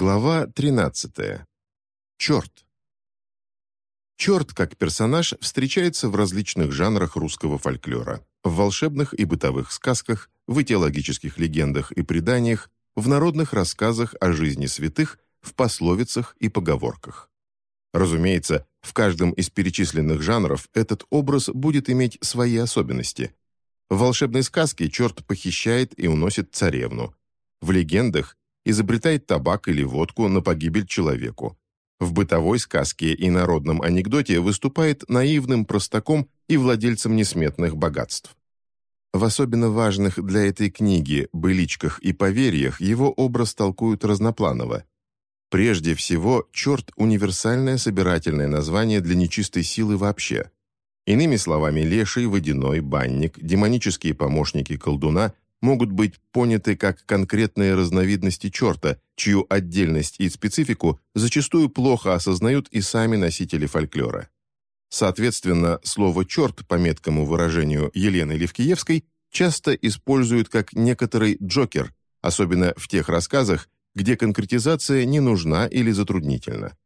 Глава 13. Черт. Черт, как персонаж, встречается в различных жанрах русского фольклора. В волшебных и бытовых сказках, в этиологических легендах и преданиях, в народных рассказах о жизни святых, в пословицах и поговорках. Разумеется, в каждом из перечисленных жанров этот образ будет иметь свои особенности. В волшебной сказке черт похищает и уносит царевну. В легендах изобретает табак или водку на погибель человеку. В бытовой сказке и народном анекдоте выступает наивным простаком и владельцем несметных богатств. В особенно важных для этой книги «Быличках и поверьях» его образ толкуют разнопланово. Прежде всего, черт – универсальное собирательное название для нечистой силы вообще. Иными словами, леший, водяной, банник, демонические помощники колдуна могут быть поняты как конкретные разновидности черта, чью отдельность и специфику зачастую плохо осознают и сами носители фольклора. Соответственно, слово «черт» по меткому выражению Елены Левкиевской часто используют как некоторый «джокер», особенно в тех рассказах, где конкретизация не нужна или затруднительна.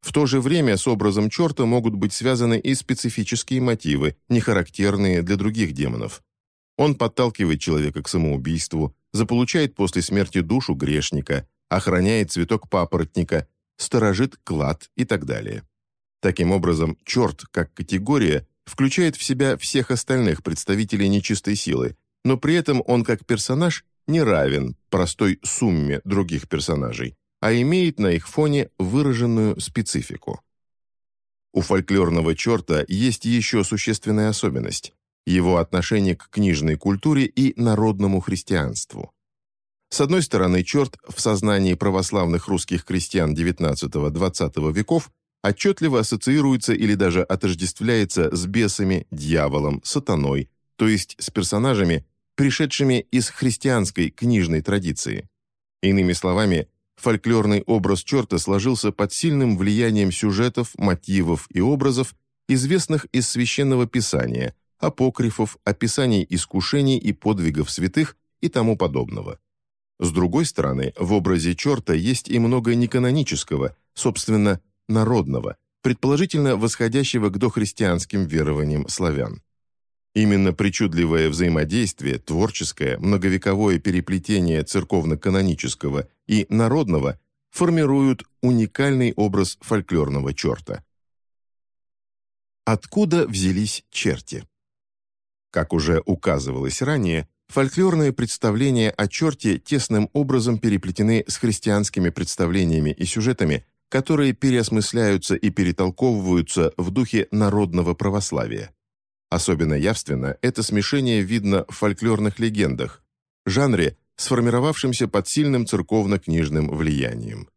В то же время с образом черта могут быть связаны и специфические мотивы, не характерные для других демонов. Он подталкивает человека к самоубийству, заполучает после смерти душу грешника, охраняет цветок папоротника, сторожит клад и так далее. Таким образом, черт, как категория, включает в себя всех остальных представителей нечистой силы, но при этом он как персонаж не равен простой сумме других персонажей, а имеет на их фоне выраженную специфику. У фольклорного черта есть еще существенная особенность его отношение к книжной культуре и народному христианству. С одной стороны, черт в сознании православных русских крестьян XIX-XX веков отчетливо ассоциируется или даже отождествляется с бесами, дьяволом, сатаной, то есть с персонажами, пришедшими из христианской книжной традиции. Иными словами, фольклорный образ черта сложился под сильным влиянием сюжетов, мотивов и образов, известных из Священного Писания – апокрифов, описаний искушений и подвигов святых и тому подобного. С другой стороны, в образе черта есть и много неканонического, собственно, народного, предположительно восходящего к дохристианским верованиям славян. Именно причудливое взаимодействие, творческое, многовековое переплетение церковно-канонического и народного формируют уникальный образ фольклорного черта. Откуда взялись черти? Как уже указывалось ранее, фольклорные представления о черте тесным образом переплетены с христианскими представлениями и сюжетами, которые переосмысляются и перетолковываются в духе народного православия. Особенно явственно это смешение видно в фольклорных легендах, жанре, сформировавшемся под сильным церковно-книжным влиянием.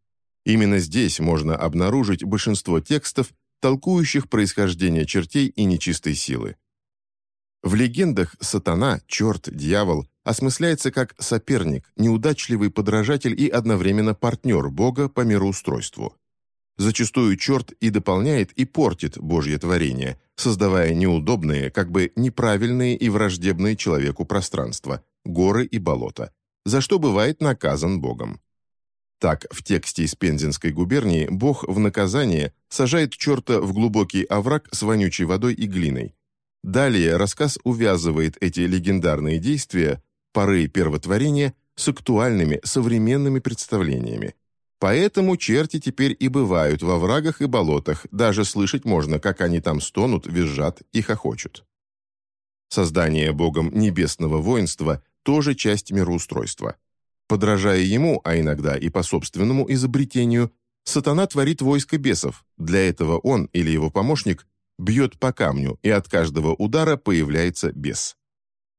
Именно здесь можно обнаружить большинство текстов, толкующих происхождение чертей и нечистой силы. В легендах сатана, черт, дьявол осмысляется как соперник, неудачливый подражатель и одновременно партнер Бога по мироустройству. Зачастую черт и дополняет, и портит Божье творение, создавая неудобные, как бы неправильные и враждебные человеку пространства, горы и болота, за что бывает наказан Богом. Так, в тексте из Пензенской губернии Бог в наказание сажает черта в глубокий овраг с вонючей водой и глиной, Далее рассказ увязывает эти легендарные действия, поры первотворения, с актуальными современными представлениями. Поэтому черти теперь и бывают во врагах и болотах, даже слышать можно, как они там стонут, визжат и хохочут. Создание Богом небесного воинства – тоже часть мироустройства. Подражая ему, а иногда и по собственному изобретению, сатана творит войско бесов. Для этого он или его помощник бьет по камню, и от каждого удара появляется бес.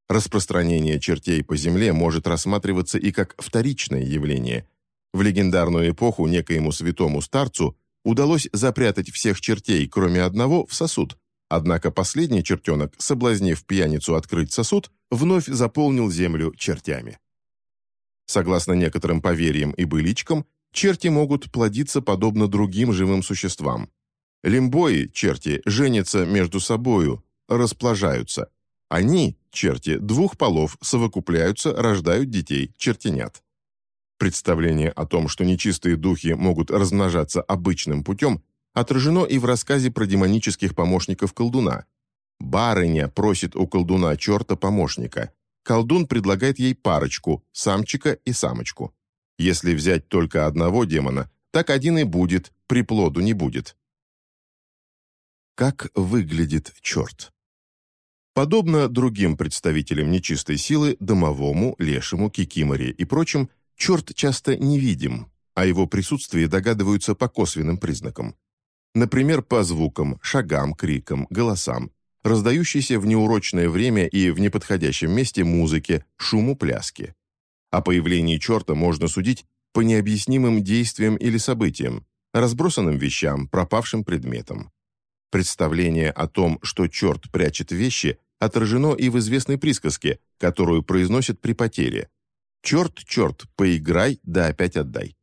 Распространение чертей по земле может рассматриваться и как вторичное явление. В легендарную эпоху некоему святому старцу удалось запрятать всех чертей, кроме одного, в сосуд, однако последний чертенок, соблазнив пьяницу открыть сосуд, вновь заполнил землю чертями. Согласно некоторым поверьям и быличкам, черти могут плодиться подобно другим живым существам. Лимбои, черти, женятся между собою, расплажаются. Они, черти, двух полов совокупляются, рождают детей, чертенят. Представление о том, что нечистые духи могут размножаться обычным путем, отражено и в рассказе про демонических помощников колдуна. Барыня просит у колдуна черта помощника. Колдун предлагает ей парочку – самчика и самочку. Если взять только одного демона, так один и будет, приплоду не будет. Как выглядит черт? Подобно другим представителям нечистой силы, домовому, лешему, кикиморе и прочим, черт часто невидим, а его присутствии догадываются по косвенным признакам. Например, по звукам, шагам, крикам, голосам, раздающейся в неурочное время и в неподходящем месте музыке, шуму пляски. О появлении черта можно судить по необъяснимым действиям или событиям, разбросанным вещам, пропавшим предметам. Представление о том, что черт прячет вещи, отражено и в известной присказке, которую произносят при потере. «Черт, черт, поиграй, да опять отдай».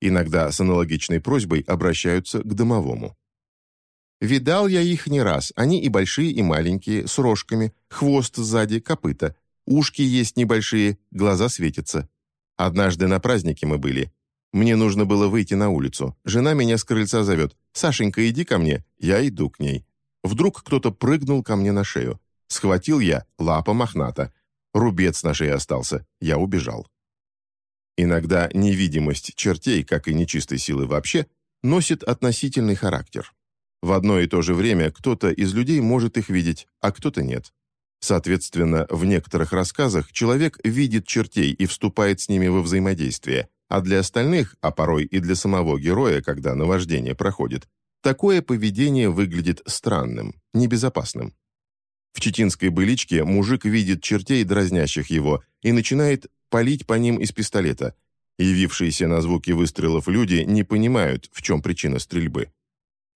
Иногда с аналогичной просьбой обращаются к домовому. Видал я их не раз, они и большие, и маленькие, с рожками, хвост сзади, копыта. Ушки есть небольшие, глаза светятся. Однажды на празднике мы были. Мне нужно было выйти на улицу. Жена меня с крыльца зовет. «Сашенька, иди ко мне». Я иду к ней. Вдруг кто-то прыгнул ко мне на шею. Схватил я, лапа мохната. Рубец на шее остался. Я убежал. Иногда невидимость чертей, как и нечистой силы вообще, носит относительный характер. В одно и то же время кто-то из людей может их видеть, а кто-то нет. Соответственно, в некоторых рассказах человек видит чертей и вступает с ними во взаимодействие, а для остальных, а порой и для самого героя, когда наваждение проходит, такое поведение выглядит странным, небезопасным. В читинской быличке мужик видит чертей, дразнящих его, и начинает палить по ним из пистолета. Явившиеся на звуки выстрелов люди не понимают, в чем причина стрельбы.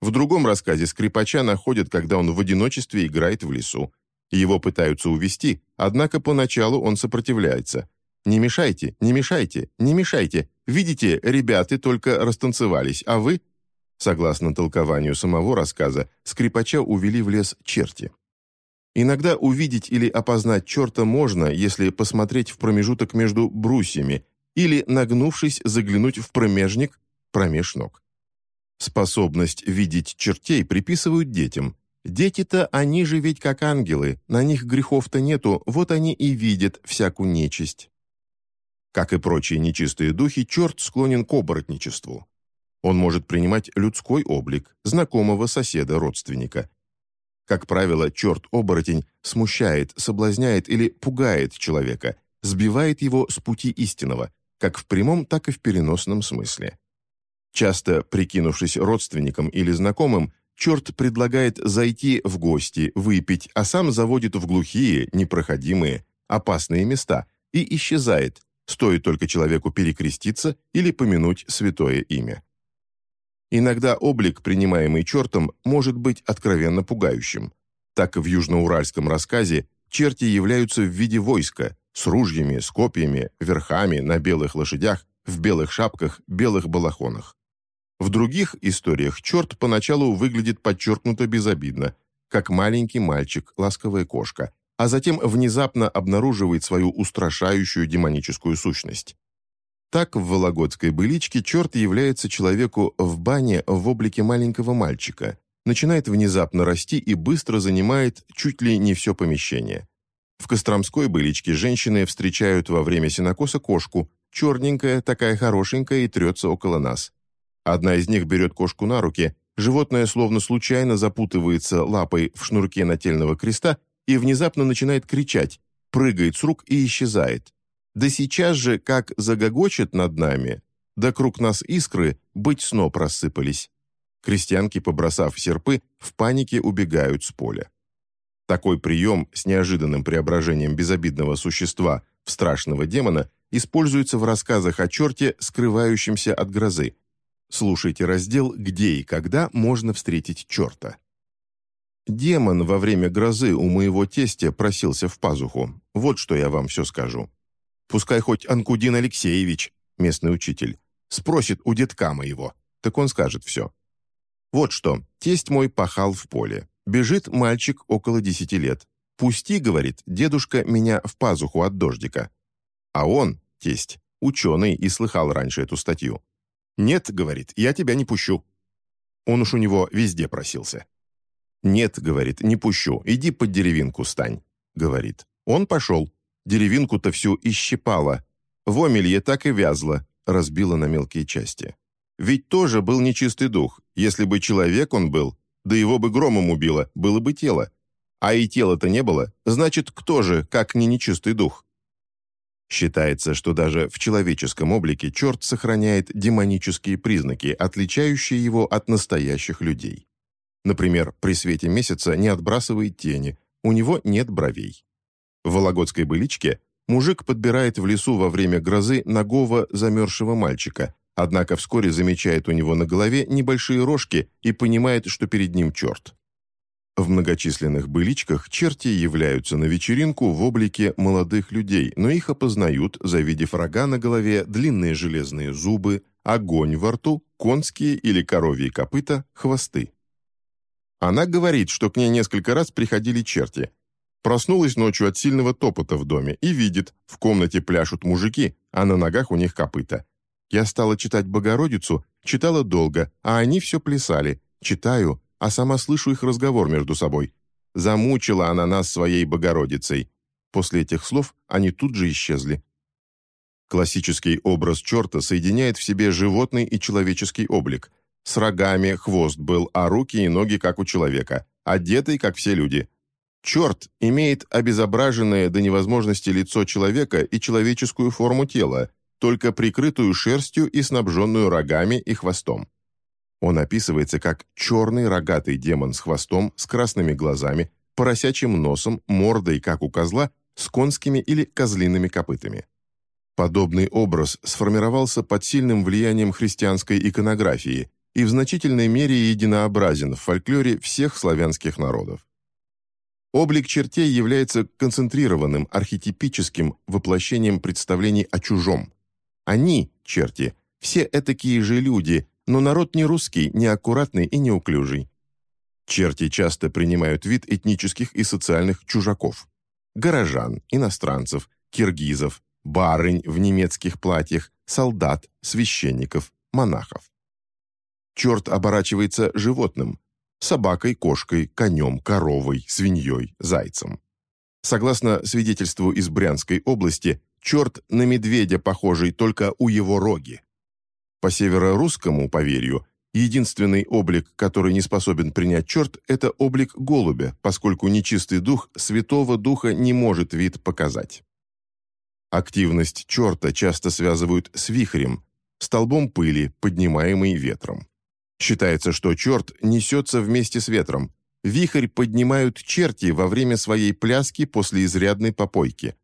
В другом рассказе скрипача находят, когда он в одиночестве играет в лесу. Его пытаются увести, однако поначалу он сопротивляется. «Не мешайте, не мешайте, не мешайте. Видите, ребята только растанцевались, а вы...» Согласно толкованию самого рассказа, скрипача увели в лес черти. Иногда увидеть или опознать черта можно, если посмотреть в промежуток между брусьями или, нагнувшись, заглянуть в промежник промеж ног. Способность видеть чертей приписывают детям, Дети-то они же ведь как ангелы, на них грехов-то нету, вот они и видят всякую нечисть. Как и прочие нечистые духи, черт склонен к оборотничеству. Он может принимать людской облик, знакомого соседа, родственника. Как правило, черт-оборотень смущает, соблазняет или пугает человека, сбивает его с пути истинного, как в прямом, так и в переносном смысле. Часто, прикинувшись родственником или знакомым, Черт предлагает зайти в гости, выпить, а сам заводит в глухие, непроходимые, опасные места и исчезает, стоит только человеку перекреститься или помянуть святое имя. Иногда облик, принимаемый чертом, может быть откровенно пугающим. Так в южноуральском рассказе черти являются в виде войска, с ружьями, с копьями, верхами, на белых лошадях, в белых шапках, белых балахонах. В других историях черт поначалу выглядит подчеркнуто безобидно, как маленький мальчик, ласковая кошка, а затем внезапно обнаруживает свою устрашающую демоническую сущность. Так в вологодской быличке черт является человеку в бане в облике маленького мальчика, начинает внезапно расти и быстро занимает чуть ли не все помещение. В Костромской быличке женщины встречают во время сенокоса кошку, черненькая, такая хорошенькая и трется около нас. Одна из них берет кошку на руки, животное словно случайно запутывается лапой в шнурке нательного креста и внезапно начинает кричать, прыгает с рук и исчезает. Да сейчас же, как загогочет над нами, да круг нас искры, быть сноп рассыпались. Крестьянки, побросав серпы, в панике убегают с поля. Такой прием с неожиданным преображением безобидного существа в страшного демона используется в рассказах о черте, скрывающемся от грозы, Слушайте раздел «Где и когда можно встретить черта». Демон во время грозы у моего тестя просился в пазуху. Вот что я вам все скажу. Пускай хоть Анкудин Алексеевич, местный учитель, спросит у детка моего, так он скажет все. Вот что, тесть мой пахал в поле. Бежит мальчик около десяти лет. «Пусти, — говорит, — дедушка меня в пазуху от дождика». А он, тесть, ученый и слыхал раньше эту статью. «Нет», — говорит, — «я тебя не пущу». Он уж у него везде просился. «Нет», — говорит, — «не пущу, иди под деревинку стань», — говорит. Он пошел. Деревинку-то всю исщипала. В омелье так и вязла, разбила на мелкие части. Ведь тоже был нечистый дух. Если бы человек он был, да его бы громом убило, было бы тело. А и тела-то не было, значит, кто же, как не нечистый дух? Считается, что даже в человеческом облике черт сохраняет демонические признаки, отличающие его от настоящих людей. Например, при свете месяца не отбрасывает тени, у него нет бровей. В вологодской быличке мужик подбирает в лесу во время грозы нагого замерзшего мальчика, однако вскоре замечает у него на голове небольшие рожки и понимает, что перед ним черт. В многочисленных быличках черти являются на вечеринку в облике молодых людей, но их опознают, завидев рога на голове, длинные железные зубы, огонь во рту, конские или коровьи копыта, хвосты. Она говорит, что к ней несколько раз приходили черти. Проснулась ночью от сильного топота в доме и видит, в комнате пляшут мужики, а на ногах у них копыта. Я стала читать Богородицу, читала долго, а они все плясали. Читаю, а сама слышу их разговор между собой. Замучила она нас своей Богородицей. После этих слов они тут же исчезли. Классический образ черта соединяет в себе животный и человеческий облик. С рогами хвост был, а руки и ноги как у человека, одетый, как все люди. Черт имеет обезображенное до невозможности лицо человека и человеческую форму тела, только прикрытую шерстью и снабженную рогами и хвостом. Он описывается как черный рогатый демон с хвостом, с красными глазами, поросячьим носом, мордой, как у козла, с конскими или козлиными копытами. Подобный образ сформировался под сильным влиянием христианской иконографии и в значительной мере единообразен в фольклоре всех славянских народов. Облик чертей является концентрированным, архетипическим воплощением представлений о чужом. Они, черти, все этакие же люди, но народ не русский, неаккуратный и неуклюжий. Черти часто принимают вид этнических и социальных чужаков. Горожан, иностранцев, киргизов, барынь в немецких платьях, солдат, священников, монахов. Черт оборачивается животным – собакой, кошкой, конем, коровой, свиньей, зайцем. Согласно свидетельству из Брянской области, черт на медведя похожий только у его роги. По северорусскому поверью, единственный облик, который не способен принять черт, это облик голубя, поскольку нечистый дух Святого Духа не может вид показать. Активность черта часто связывают с вихрем, столбом пыли, поднимаемый ветром. Считается, что черт несется вместе с ветром. Вихрь поднимают черти во время своей пляски после изрядной попойки.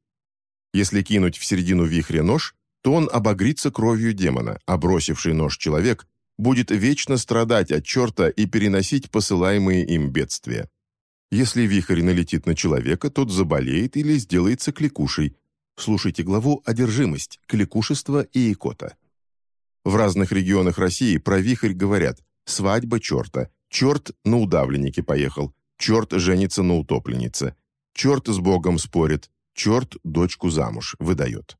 Если кинуть в середину вихря нож, то он обогрится кровью демона, а бросивший нож человек будет вечно страдать от черта и переносить посылаемые им бедствия. Если вихрь налетит на человека, тот заболеет или сделается кликушей. Слушайте главу «Одержимость, кликушество и икота». В разных регионах России про вихрь говорят «свадьба черта», «черт на удавленнике поехал», «черт женится на утопленнице», «черт с Богом спорит», «черт дочку замуж выдает».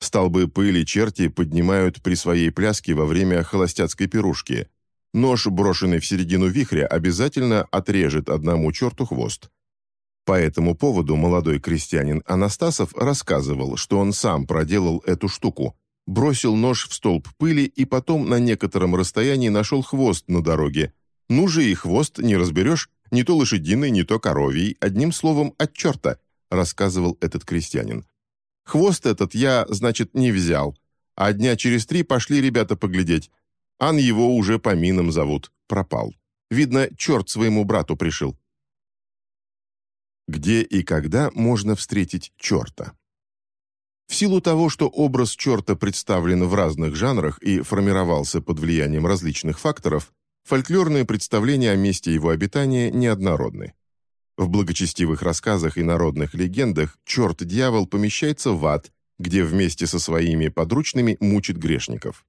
Столбы пыли черти поднимают при своей пляске во время холостяцкой пирушки. Нож, брошенный в середину вихря, обязательно отрежет одному черту хвост. По этому поводу молодой крестьянин Анастасов рассказывал, что он сам проделал эту штуку, бросил нож в столб пыли и потом на некотором расстоянии нашел хвост на дороге. Ну же и хвост не разберешь, не то лошадиный, не то коровий, одним словом, от черта, рассказывал этот крестьянин. Хвост этот я, значит, не взял. А дня через три пошли ребята поглядеть. Ан его уже по минам зовут. Пропал. Видно, черт своему брату пришил. Где и когда можно встретить черта? В силу того, что образ черта представлен в разных жанрах и формировался под влиянием различных факторов, фольклорные представления о месте его обитания неоднородны. В благочестивых рассказах и народных легендах черт-дьявол помещается в ад, где вместе со своими подручными мучит грешников.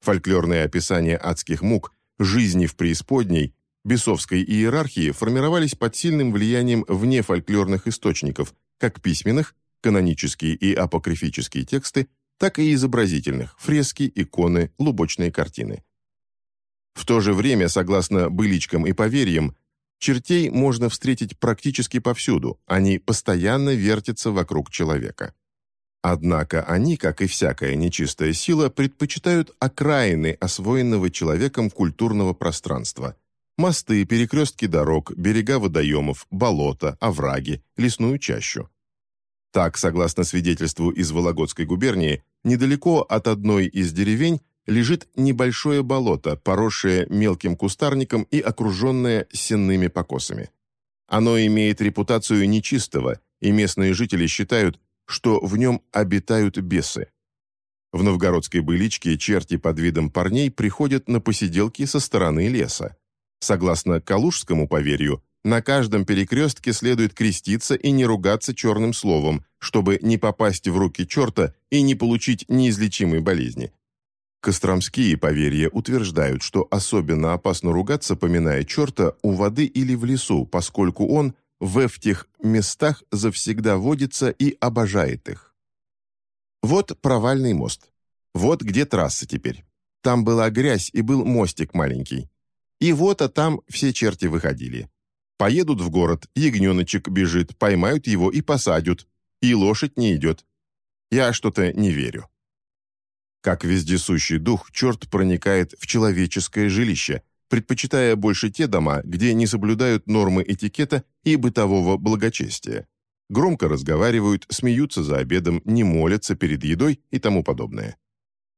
Фольклорные описания адских мук, жизни в преисподней, бесовской иерархии формировались под сильным влиянием вне фольклорных источников, как письменных, канонические и апокрифические тексты, так и изобразительных – фрески, иконы, лубочные картины. В то же время, согласно быличкам и поверьям, чертей можно встретить практически повсюду, они постоянно вертятся вокруг человека. Однако они, как и всякая нечистая сила, предпочитают окраины освоенного человеком культурного пространства – Мосты, перекрестки дорог, берега водоемов, болота, овраги, лесную чащу. Так, согласно свидетельству из Вологодской губернии, недалеко от одной из деревень лежит небольшое болото, поросшее мелким кустарником и окруженное сенными покосами. Оно имеет репутацию нечистого, и местные жители считают, что в нем обитают бесы. В новгородской быличке черти под видом парней приходят на посиделки со стороны леса. Согласно калужскому поверью, на каждом перекрестке следует креститься и не ругаться черным словом, чтобы не попасть в руки черта и не получить неизлечимой болезни. Костромские поверья утверждают, что особенно опасно ругаться, поминая черта, у воды или в лесу, поскольку он в этих местах завсегда водится и обожает их. Вот провальный мост. Вот где трасса теперь. Там была грязь и был мостик маленький. И вот, а там все черти выходили. Поедут в город, ягненочек бежит, поймают его и посадят. И лошадь не идет. Я что-то не верю. Как вездесущий дух, черт проникает в человеческое жилище, предпочитая больше те дома, где не соблюдают нормы этикета и бытового благочестия. Громко разговаривают, смеются за обедом, не молятся перед едой и тому подобное.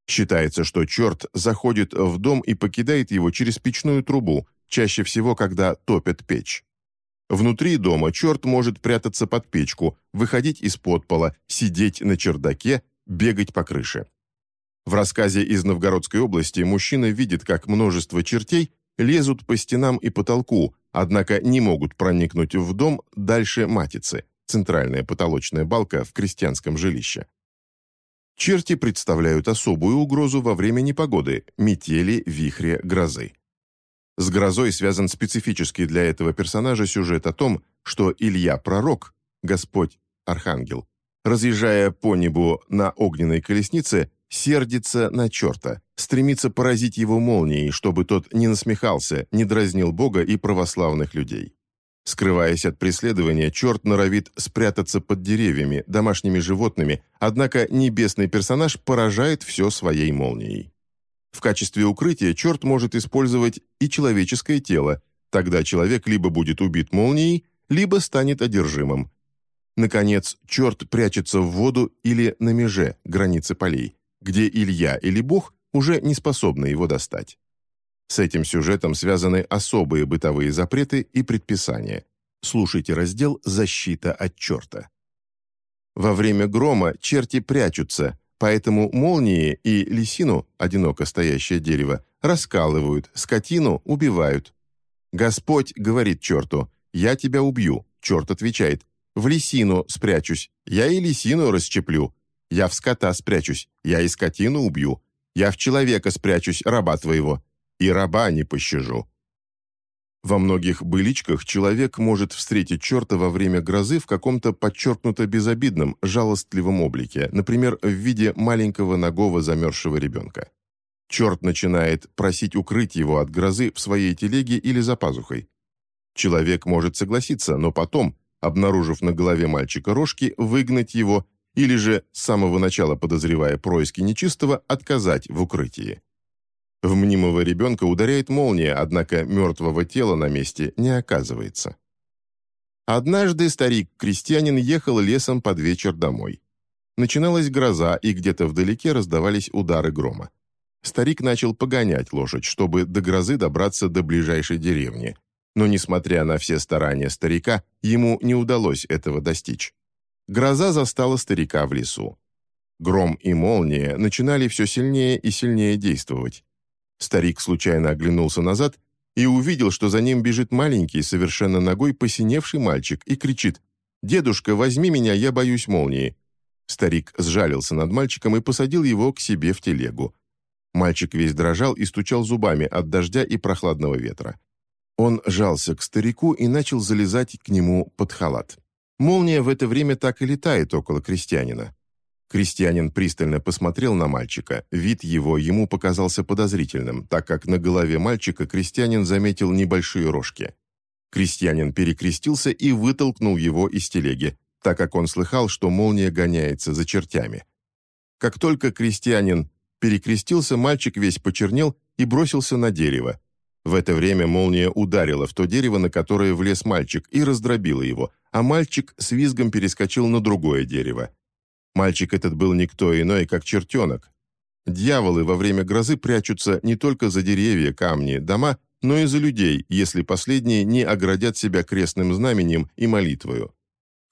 Считается, что черт заходит в дом и покидает его через печную трубу, чаще всего, когда топят печь. Внутри дома черт может прятаться под печку, выходить из-под пола, сидеть на чердаке, бегать по крыше. В рассказе из Новгородской области мужчина видит, как множество чертей лезут по стенам и потолку, однако не могут проникнуть в дом дальше матицы, центральная потолочная балка в крестьянском жилище. Черти представляют особую угрозу во время непогоды, метели, вихря, грозы. С грозой связан специфический для этого персонажа сюжет о том, что Илья Пророк, Господь, Архангел, разъезжая по небу на огненной колеснице, сердится на черта, стремится поразить его молнией, чтобы тот не насмехался, не дразнил Бога и православных людей. Скрываясь от преследования, черт норовит спрятаться под деревьями, домашними животными, однако небесный персонаж поражает все своей молнией. В качестве укрытия черт может использовать и человеческое тело, тогда человек либо будет убит молнией, либо станет одержимым. Наконец, черт прячется в воду или на меже, границы полей, где Илья или Бог уже не способны его достать. С этим сюжетом связаны особые бытовые запреты и предписания. Слушайте раздел «Защита от черта». Во время грома черти прячутся, поэтому молнии и лисину, одиноко стоящее дерево, раскалывают, скотину убивают. Господь говорит черту «Я тебя убью», черт отвечает «В лисину спрячусь, я и лисину расщеплю, я в скота спрячусь, я и скотину убью, я в человека спрячусь, раба твоего, и раба не пощажу». Во многих быличках человек может встретить черта во время грозы в каком-то подчеркнуто безобидном, жалостливом облике, например, в виде маленького ногого замерзшего ребенка. Черт начинает просить укрыть его от грозы в своей телеге или за пазухой. Человек может согласиться, но потом, обнаружив на голове мальчика рожки, выгнать его или же, с самого начала подозревая происки нечистого, отказать в укрытии. В мнимого ребенка ударяет молния, однако мертвого тела на месте не оказывается. Однажды старик-крестьянин ехал лесом под вечер домой. Начиналась гроза, и где-то вдалеке раздавались удары грома. Старик начал погонять лошадь, чтобы до грозы добраться до ближайшей деревни. Но, несмотря на все старания старика, ему не удалось этого достичь. Гроза застала старика в лесу. Гром и молния начинали все сильнее и сильнее действовать. Старик случайно оглянулся назад и увидел, что за ним бежит маленький, совершенно ногой посиневший мальчик и кричит «Дедушка, возьми меня, я боюсь молнии». Старик сжалился над мальчиком и посадил его к себе в телегу. Мальчик весь дрожал и стучал зубами от дождя и прохладного ветра. Он жался к старику и начал залезать к нему под халат. Молния в это время так и летает около крестьянина. Крестьянин пристально посмотрел на мальчика. Вид его ему показался подозрительным, так как на голове мальчика крестьянин заметил небольшие рожки. Крестьянин перекрестился и вытолкнул его из телеги, так как он слыхал, что молния гоняется за чертями. Как только крестьянин перекрестился, мальчик весь почернел и бросился на дерево. В это время молния ударила в то дерево, на которое влез мальчик, и раздробила его, а мальчик с визгом перескочил на другое дерево. Мальчик этот был никто иной, как чертенок. Дьяволы во время грозы прячутся не только за деревья, камни, дома, но и за людей, если последние не оградят себя крестным знаменем и молитвою.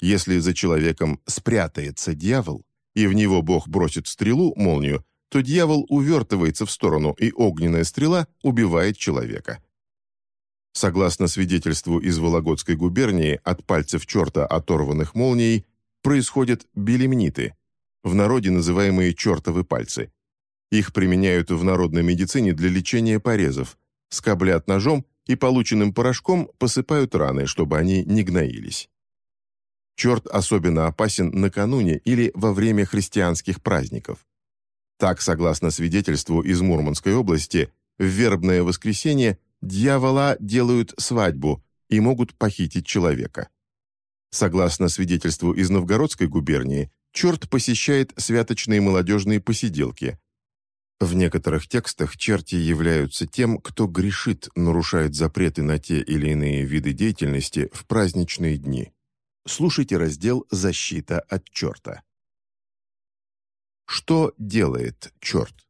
Если за человеком спрятается дьявол, и в него Бог бросит стрелу, молнию, то дьявол увертывается в сторону, и огненная стрела убивает человека. Согласно свидетельству из Вологодской губернии, от пальцев черта, оторванных молнией, происходят белемниты, в народе называемые чертовы пальцы. Их применяют в народной медицине для лечения порезов, скоблят ножом и полученным порошком посыпают раны, чтобы они не гноились. Черт особенно опасен накануне или во время христианских праздников. Так, согласно свидетельству из Мурманской области, в вербное воскресенье дьявола делают свадьбу и могут похитить человека. Согласно свидетельству из Новгородской губернии, черт посещает святочные молодежные посиделки. В некоторых текстах черти являются тем, кто грешит, нарушает запреты на те или иные виды деятельности в праздничные дни. Слушайте раздел «Защита от черта». Что делает черт?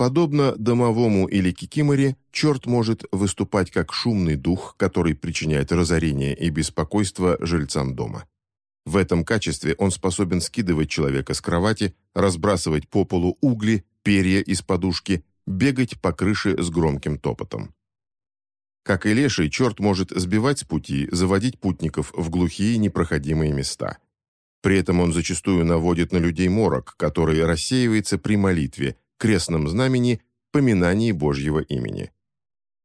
Подобно домовому или кикиморе, черт может выступать как шумный дух, который причиняет разорение и беспокойство жильцам дома. В этом качестве он способен скидывать человека с кровати, разбрасывать по полу угли, перья из подушки, бегать по крыше с громким топотом. Как и леший, черт может сбивать с пути, заводить путников в глухие непроходимые места. При этом он зачастую наводит на людей морок, который рассеивается при молитве, крестном знамени, поминании Божьего имени.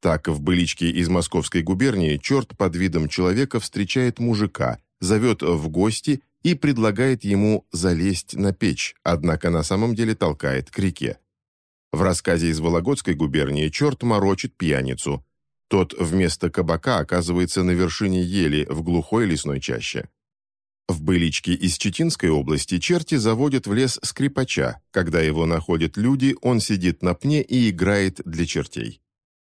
Так, в быличке из Московской губернии черт под видом человека встречает мужика, зовет в гости и предлагает ему залезть на печь, однако на самом деле толкает к реке. В рассказе из Вологодской губернии черт морочит пьяницу. Тот вместо кабака оказывается на вершине ели в глухой лесной чаще. В Быличке из Читинской области черти заводят в лес скрипача. Когда его находят люди, он сидит на пне и играет для чертей.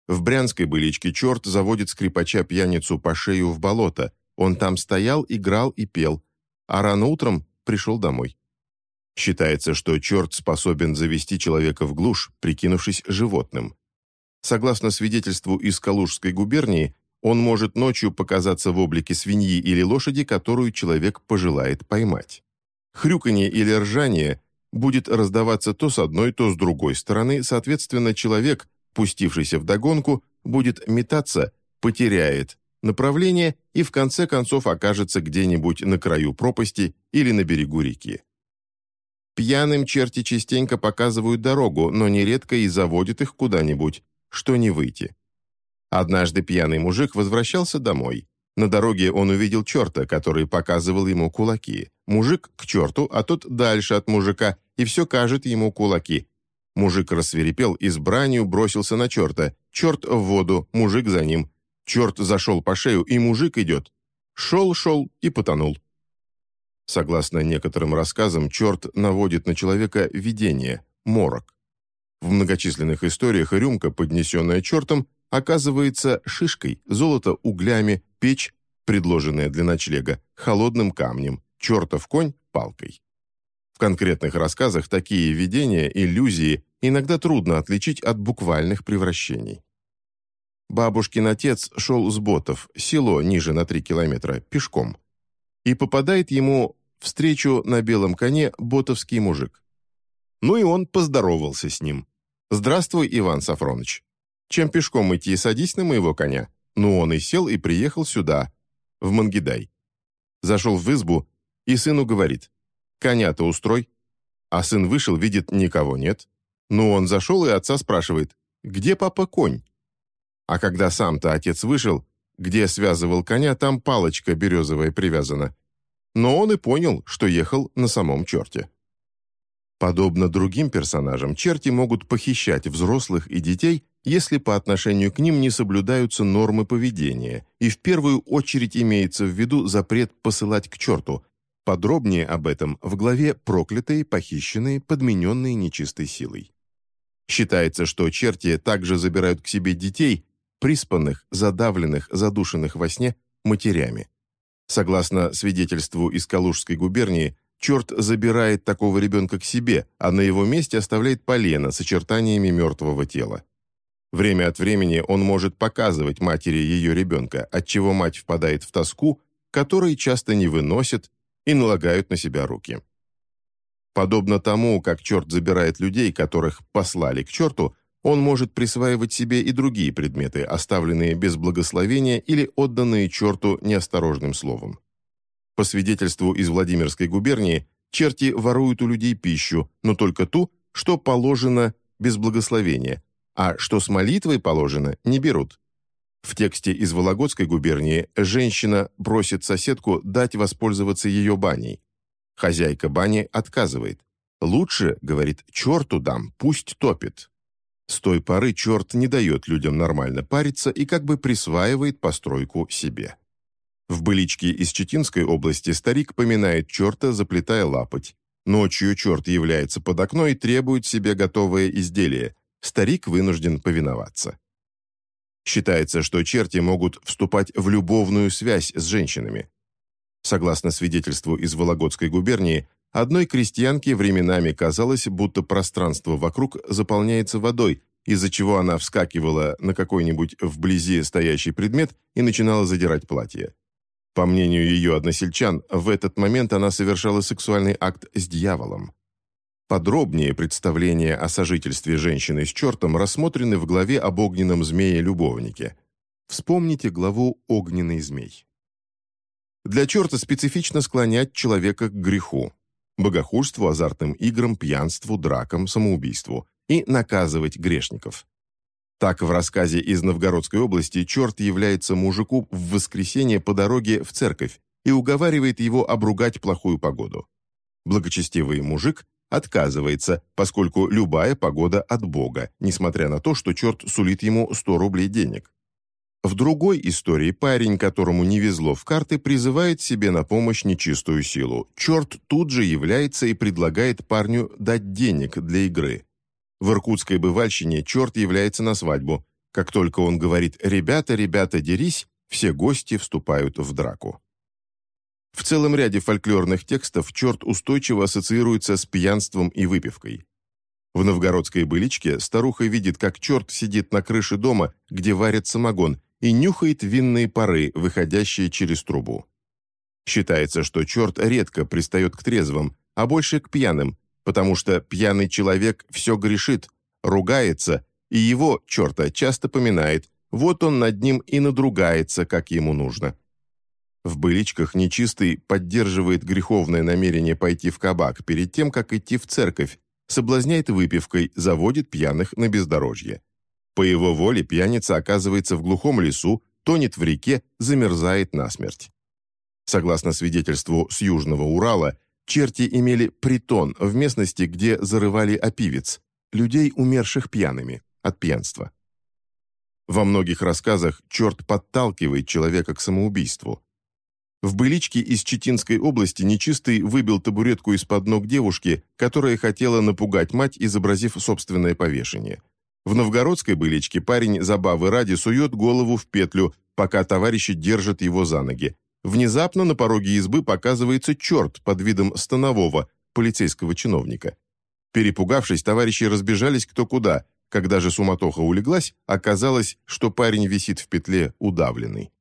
В Брянской Быличке черт заводит скрипача-пьяницу по шею в болото. Он там стоял, играл и пел, а рано утром пришел домой. Считается, что черт способен завести человека в глушь, прикинувшись животным. Согласно свидетельству из Калужской губернии, он может ночью показаться в облике свиньи или лошади, которую человек пожелает поймать. Хрюканье или ржание будет раздаваться то с одной, то с другой стороны, соответственно, человек, пустившийся в догонку, будет метаться, потеряет направление и в конце концов окажется где-нибудь на краю пропасти или на берегу реки. Пьяным черти частенько показывают дорогу, но нередко и заводят их куда-нибудь, что не выйти. Однажды пьяный мужик возвращался домой. На дороге он увидел черта, который показывал ему кулаки. Мужик к черту, а тот дальше от мужика, и все кажет ему кулаки. Мужик рассверепел и с бранью бросился на черта. Черт в воду, мужик за ним. Черт зашел по шею, и мужик идет. Шел-шел и потонул. Согласно некоторым рассказам, черт наводит на человека видение, морок. В многочисленных историях рюмка, поднесенная чертом, оказывается шишкой, золото углями, печь, предложенная для ночлега, холодным камнем, чертов конь – палкой. В конкретных рассказах такие видения, иллюзии иногда трудно отличить от буквальных превращений. Бабушкин отец шел с Ботов, село ниже на три километра, пешком. И попадает ему встречу на белом коне ботовский мужик. Ну и он поздоровался с ним. «Здравствуй, Иван Сафроныч. Чем пешком идти, садись на моего коня». Ну, он и сел, и приехал сюда, в Мангидай. Зашел в избу, и сыну говорит, «Коня-то устрой». А сын вышел, видит, никого нет. Ну, он зашел, и отца спрашивает, «Где папа конь?» А когда сам-то отец вышел, где связывал коня, там палочка березовая привязана. Но он и понял, что ехал на самом черте. Подобно другим персонажам, черти могут похищать взрослых и детей, если по отношению к ним не соблюдаются нормы поведения, и в первую очередь имеется в виду запрет посылать к черту. Подробнее об этом в главе «Проклятые, похищенные, подмененные нечистой силой». Считается, что черти также забирают к себе детей, приспанных, задавленных, задушенных во сне матерями. Согласно свидетельству из Калужской губернии, черт забирает такого ребенка к себе, а на его месте оставляет полено с очертаниями мертвого тела. Время от времени он может показывать матери ее ребенка, отчего мать впадает в тоску, которой часто не выносит и налагают на себя руки. Подобно тому, как черт забирает людей, которых послали к черту, он может присваивать себе и другие предметы, оставленные без благословения или отданные черту неосторожным словом. По свидетельству из Владимирской губернии, черти воруют у людей пищу, но только ту, что положено без благословения, а что с молитвой положено, не берут. В тексте из Вологодской губернии женщина просит соседку дать воспользоваться ее баней. Хозяйка бани отказывает. «Лучше, — говорит, — черту дам, пусть топит». С той поры черт не дает людям нормально париться и как бы присваивает постройку себе. В быличке из Читинской области старик поминает черта, заплетая лапоть. Ночью черт является под окно и требует себе готовое изделие. Старик вынужден повиноваться. Считается, что черти могут вступать в любовную связь с женщинами. Согласно свидетельству из Вологодской губернии, одной крестьянке временами казалось, будто пространство вокруг заполняется водой, из-за чего она вскакивала на какой-нибудь вблизи стоящий предмет и начинала задирать платье. По мнению ее односельчан, в этот момент она совершала сексуальный акт с дьяволом. Подробнее представления о сожительстве женщины с чертом рассмотрены в главе об огненном змее-любовнике. Вспомните главу «Огненный змей». Для черта специфично склонять человека к греху, богохульству, азартным играм, пьянству, дракам, самоубийству и наказывать грешников. Так, в рассказе из Новгородской области черт является мужику в воскресенье по дороге в церковь и уговаривает его обругать плохую погоду. Благочестивый мужик отказывается, поскольку любая погода от Бога, несмотря на то, что черт сулит ему 100 рублей денег. В другой истории парень, которому не везло в карты, призывает себе на помощь нечистую силу. Черт тут же является и предлагает парню дать денег для игры. В иркутской бывальщине черт является на свадьбу. Как только он говорит «ребята, ребята, дерись», все гости вступают в драку. В целом ряде фольклорных текстов черт устойчиво ассоциируется с пьянством и выпивкой. В новгородской быличке старуха видит, как черт сидит на крыше дома, где варят самогон, и нюхает винные пары, выходящие через трубу. Считается, что черт редко пристает к трезвым, а больше к пьяным, потому что пьяный человек все грешит, ругается, и его, черта, часто поминает, вот он над ним и надругается, как ему нужно. В быличках нечистый поддерживает греховное намерение пойти в кабак перед тем, как идти в церковь, соблазняет выпивкой, заводит пьяных на бездорожье. По его воле пьяница оказывается в глухом лесу, тонет в реке, замерзает насмерть. Согласно свидетельству с Южного Урала, черти имели притон в местности, где зарывали опивец, людей, умерших пьяными, от пьянства. Во многих рассказах черт подталкивает человека к самоубийству. В быличке из Читинской области нечистый выбил табуретку из-под ног девушки, которая хотела напугать мать, изобразив собственное повешение. В новгородской быличке парень забавы ради сует голову в петлю, пока товарищи держат его за ноги, Внезапно на пороге избы показывается черт под видом станового, полицейского чиновника. Перепугавшись, товарищи разбежались кто куда. Когда же суматоха улеглась, оказалось, что парень висит в петле удавленный.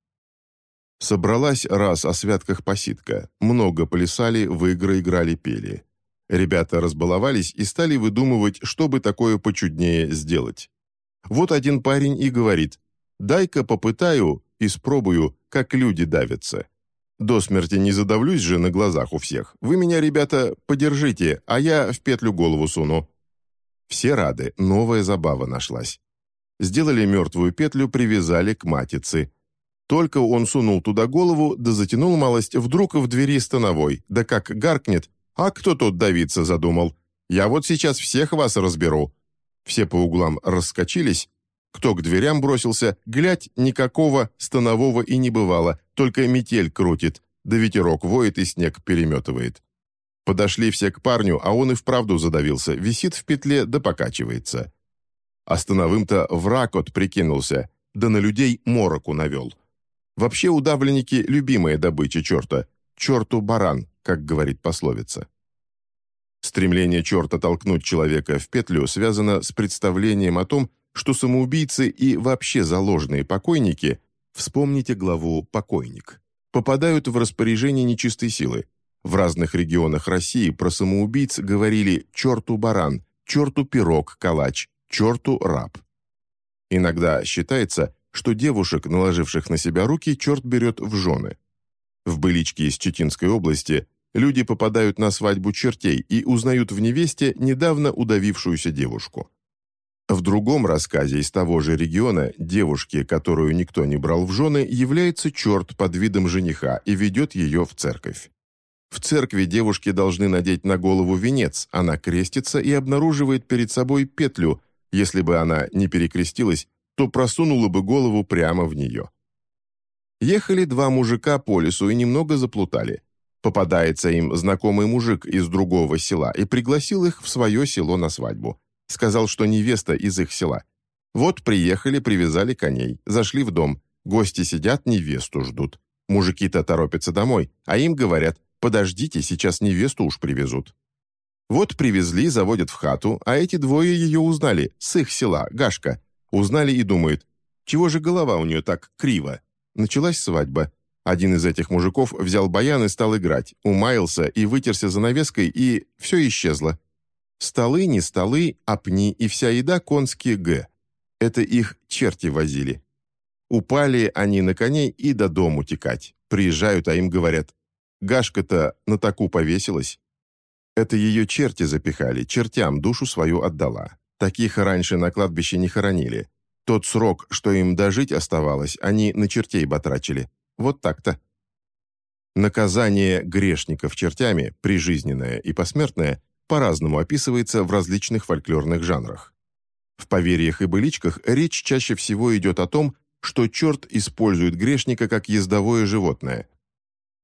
Собралась раз о святках посидка. Много плясали, в игры играли, пели. Ребята разбаловались и стали выдумывать, чтобы такое почуднее сделать. Вот один парень и говорит, «Дай-ка попытаю, испробую, как люди давятся. До смерти не задавлюсь же на глазах у всех. Вы меня, ребята, подержите, а я в петлю голову суну». Все рады, новая забава нашлась. Сделали мертвую петлю, привязали к матице. Только он сунул туда голову, да затянул малость, вдруг в двери становой, да как гаркнет, а кто тут давиться задумал? Я вот сейчас всех вас разберу». Все по углам раскочились, кто к дверям бросился, глядь, никакого станового и не бывало, только метель крутит, да ветерок воет и снег переметывает. Подошли все к парню, а он и вправду задавился, висит в петле да покачивается. А становым-то враг от прикинулся, да на людей мороку навел. Вообще удавленники – любимая добыча черта. Черту баран, как говорит пословица. Стремление черта толкнуть человека в петлю связано с представлением о том, что самоубийцы и вообще заложенные покойники, вспомните главу «Покойник», попадают в распоряжение нечистой силы. В разных регионах России про самоубийц говорили «черту баран», «черту пирог, калач», «черту раб». Иногда считается, что девушек, наложивших на себя руки, черт берет в жены. В Быличке из Читинской области люди попадают на свадьбу чертей и узнают в невесте недавно удавившуюся девушку. В другом рассказе из того же региона девушке, которую никто не брал в жены, является черт под видом жениха и ведет ее в церковь. В церкви девушки должны надеть на голову венец, она крестится и обнаруживает перед собой петлю, если бы она не перекрестилась, то просунула бы голову прямо в нее. Ехали два мужика по лесу и немного заплутали. Попадается им знакомый мужик из другого села и пригласил их в свое село на свадьбу. Сказал, что невеста из их села. Вот приехали, привязали коней, зашли в дом. Гости сидят, невесту ждут. Мужики-то торопятся домой, а им говорят, подождите, сейчас невесту уж привезут. Вот привезли, заводят в хату, а эти двое ее узнали, с их села, Гашка. Узнали и думают, чего же голова у нее так криво? Началась свадьба. Один из этих мужиков взял баян и стал играть, умаялся и вытерся занавеской, и все исчезло. Столы, не столы, а пни и вся еда конские г. Это их черти возили. Упали они на коней и до дому текать. Приезжают, а им говорят, Гашка-то на таку повесилась. Это ее черти запихали, чертям душу свою отдала. Таких раньше на кладбище не хоронили. Тот срок, что им дожить оставалось, они на чертей батрачили. Вот так-то. Наказание грешников чертями, прижизненное и посмертное, по-разному описывается в различных фольклорных жанрах. В поверьях и быличках речь чаще всего идет о том, что черт использует грешника как ездовое животное.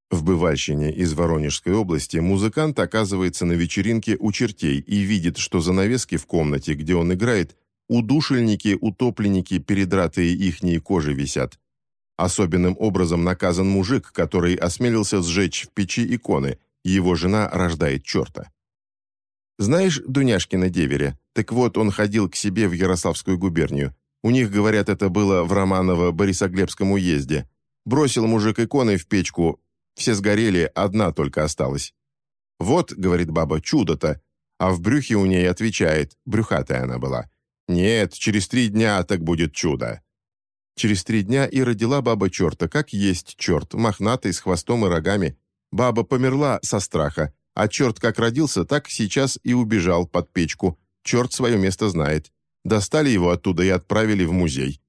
В бывальщине из Воронежской области музыкант оказывается на вечеринке у чертей и видит, что занавески в комнате, где он играет, удушельники, утопленники, передратые ихние кожи висят. Особенным образом наказан мужик, который осмелился сжечь в печи иконы, его жена рождает черта. Знаешь Дуняшкина деверя? Так вот, он ходил к себе в Ярославскую губернию. У них, говорят, это было в Романово-Борисоглебском уезде. Бросил мужик иконы в печку, все сгорели, одна только осталась. «Вот», — говорит баба, — «чудо-то». А в брюхе у ней отвечает, брюхатая она была. «Нет, через три дня так будет чудо». Через три дня и родила баба черта, как есть черт, мохнатый, с хвостом и рогами. Баба померла со страха, а черт как родился, так сейчас и убежал под печку. Черт свое место знает. Достали его оттуда и отправили в музей.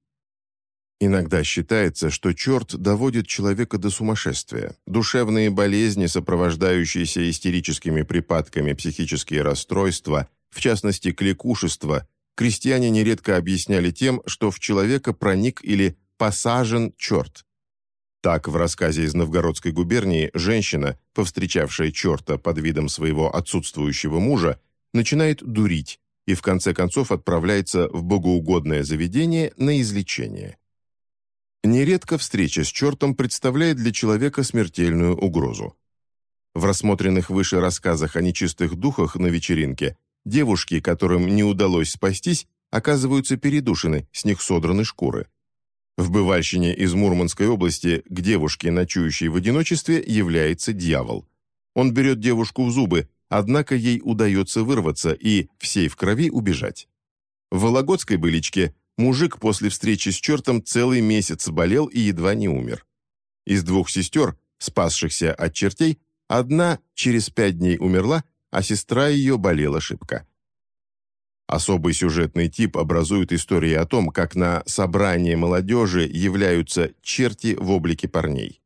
Иногда считается, что черт доводит человека до сумасшествия. Душевные болезни, сопровождающиеся истерическими припадками, психические расстройства, в частности, кликушество, крестьяне нередко объясняли тем, что в человека проник или посажен черт. Так, в рассказе из Новгородской губернии женщина, повстречавшая черта под видом своего отсутствующего мужа, начинает дурить и в конце концов отправляется в богоугодное заведение на излечение. Нередко встреча с чертом представляет для человека смертельную угрозу. В рассмотренных выше рассказах о нечистых духах на вечеринке девушки, которым не удалось спастись, оказываются передушены, с них содраны шкуры. В бывальщине из Мурманской области к девушке, ночующей в одиночестве, является дьявол. Он берет девушку в зубы, однако ей удается вырваться и, всей в крови, убежать. В Вологодской быличке мужик после встречи с чертом целый месяц болел и едва не умер. Из двух сестер, спасшихся от чертей, одна через пять дней умерла, а сестра ее болела шибко. Особый сюжетный тип образует истории о том, как на собрании молодежи являются черти в облике парней.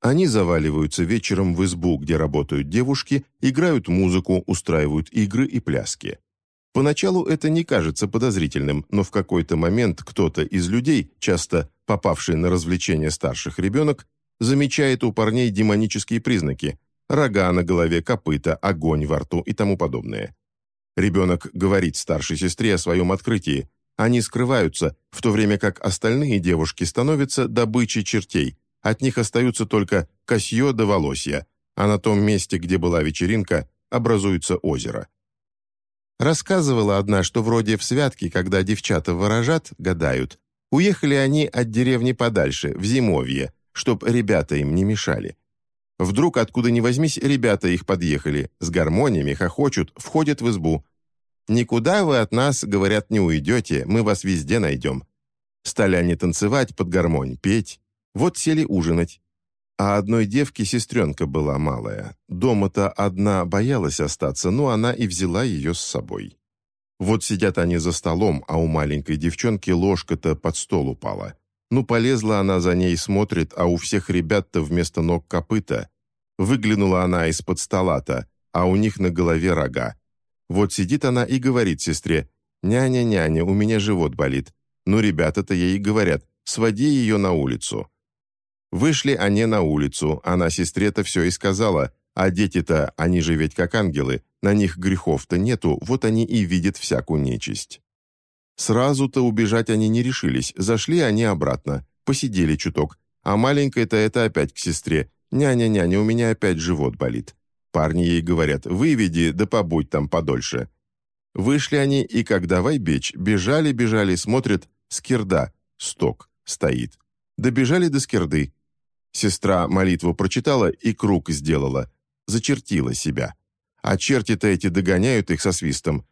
Они заваливаются вечером в избу, где работают девушки, играют музыку, устраивают игры и пляски. Поначалу это не кажется подозрительным, но в какой-то момент кто-то из людей, часто попавший на развлечения старших ребенок, замечает у парней демонические признаки – рога на голове, копыта, огонь во рту и тому подобное. Ребенок говорит старшей сестре о своем открытии. Они скрываются, в то время как остальные девушки становятся добычей чертей. От них остаются только косье да волосья, а на том месте, где была вечеринка, образуется озеро. Рассказывала одна, что вроде в святке, когда девчата ворожат, гадают, уехали они от деревни подальше, в зимовье, чтоб ребята им не мешали. Вдруг, откуда ни возьмись, ребята их подъехали, с гармониями, хохочут, входят в избу. «Никуда вы от нас, говорят, не уйдете, мы вас везде найдем». Стали они танцевать под гармонь, петь. Вот сели ужинать. А одной девки сестренка была малая. Дома-то одна боялась остаться, но она и взяла ее с собой. Вот сидят они за столом, а у маленькой девчонки ложка-то под стол упала. Ну, полезла она за ней, смотрит, а у всех ребят-то вместо ног копыта. Выглянула она из-под стола-то, а у них на голове рога. Вот сидит она и говорит сестре, «Няня-няня, у меня живот болит». Ну, ребята-то ей говорят, «Своди ее на улицу». Вышли они на улицу, она сестре-то все и сказала, а дети-то, они же ведь как ангелы, на них грехов-то нету, вот они и видят всякую нечисть. Сразу-то убежать они не решились, зашли они обратно, посидели чуток, а маленькая-то это опять к сестре, «Няня-няня, у меня опять живот болит». Парни ей говорят, «Выведи, да побудь там подольше». Вышли они, и как давай бечь, бежали-бежали, смотрят, скирда, сток, стоит. Добежали до скирды, Сестра молитву прочитала и круг сделала, зачертила себя. А черти-то эти догоняют их со свистом.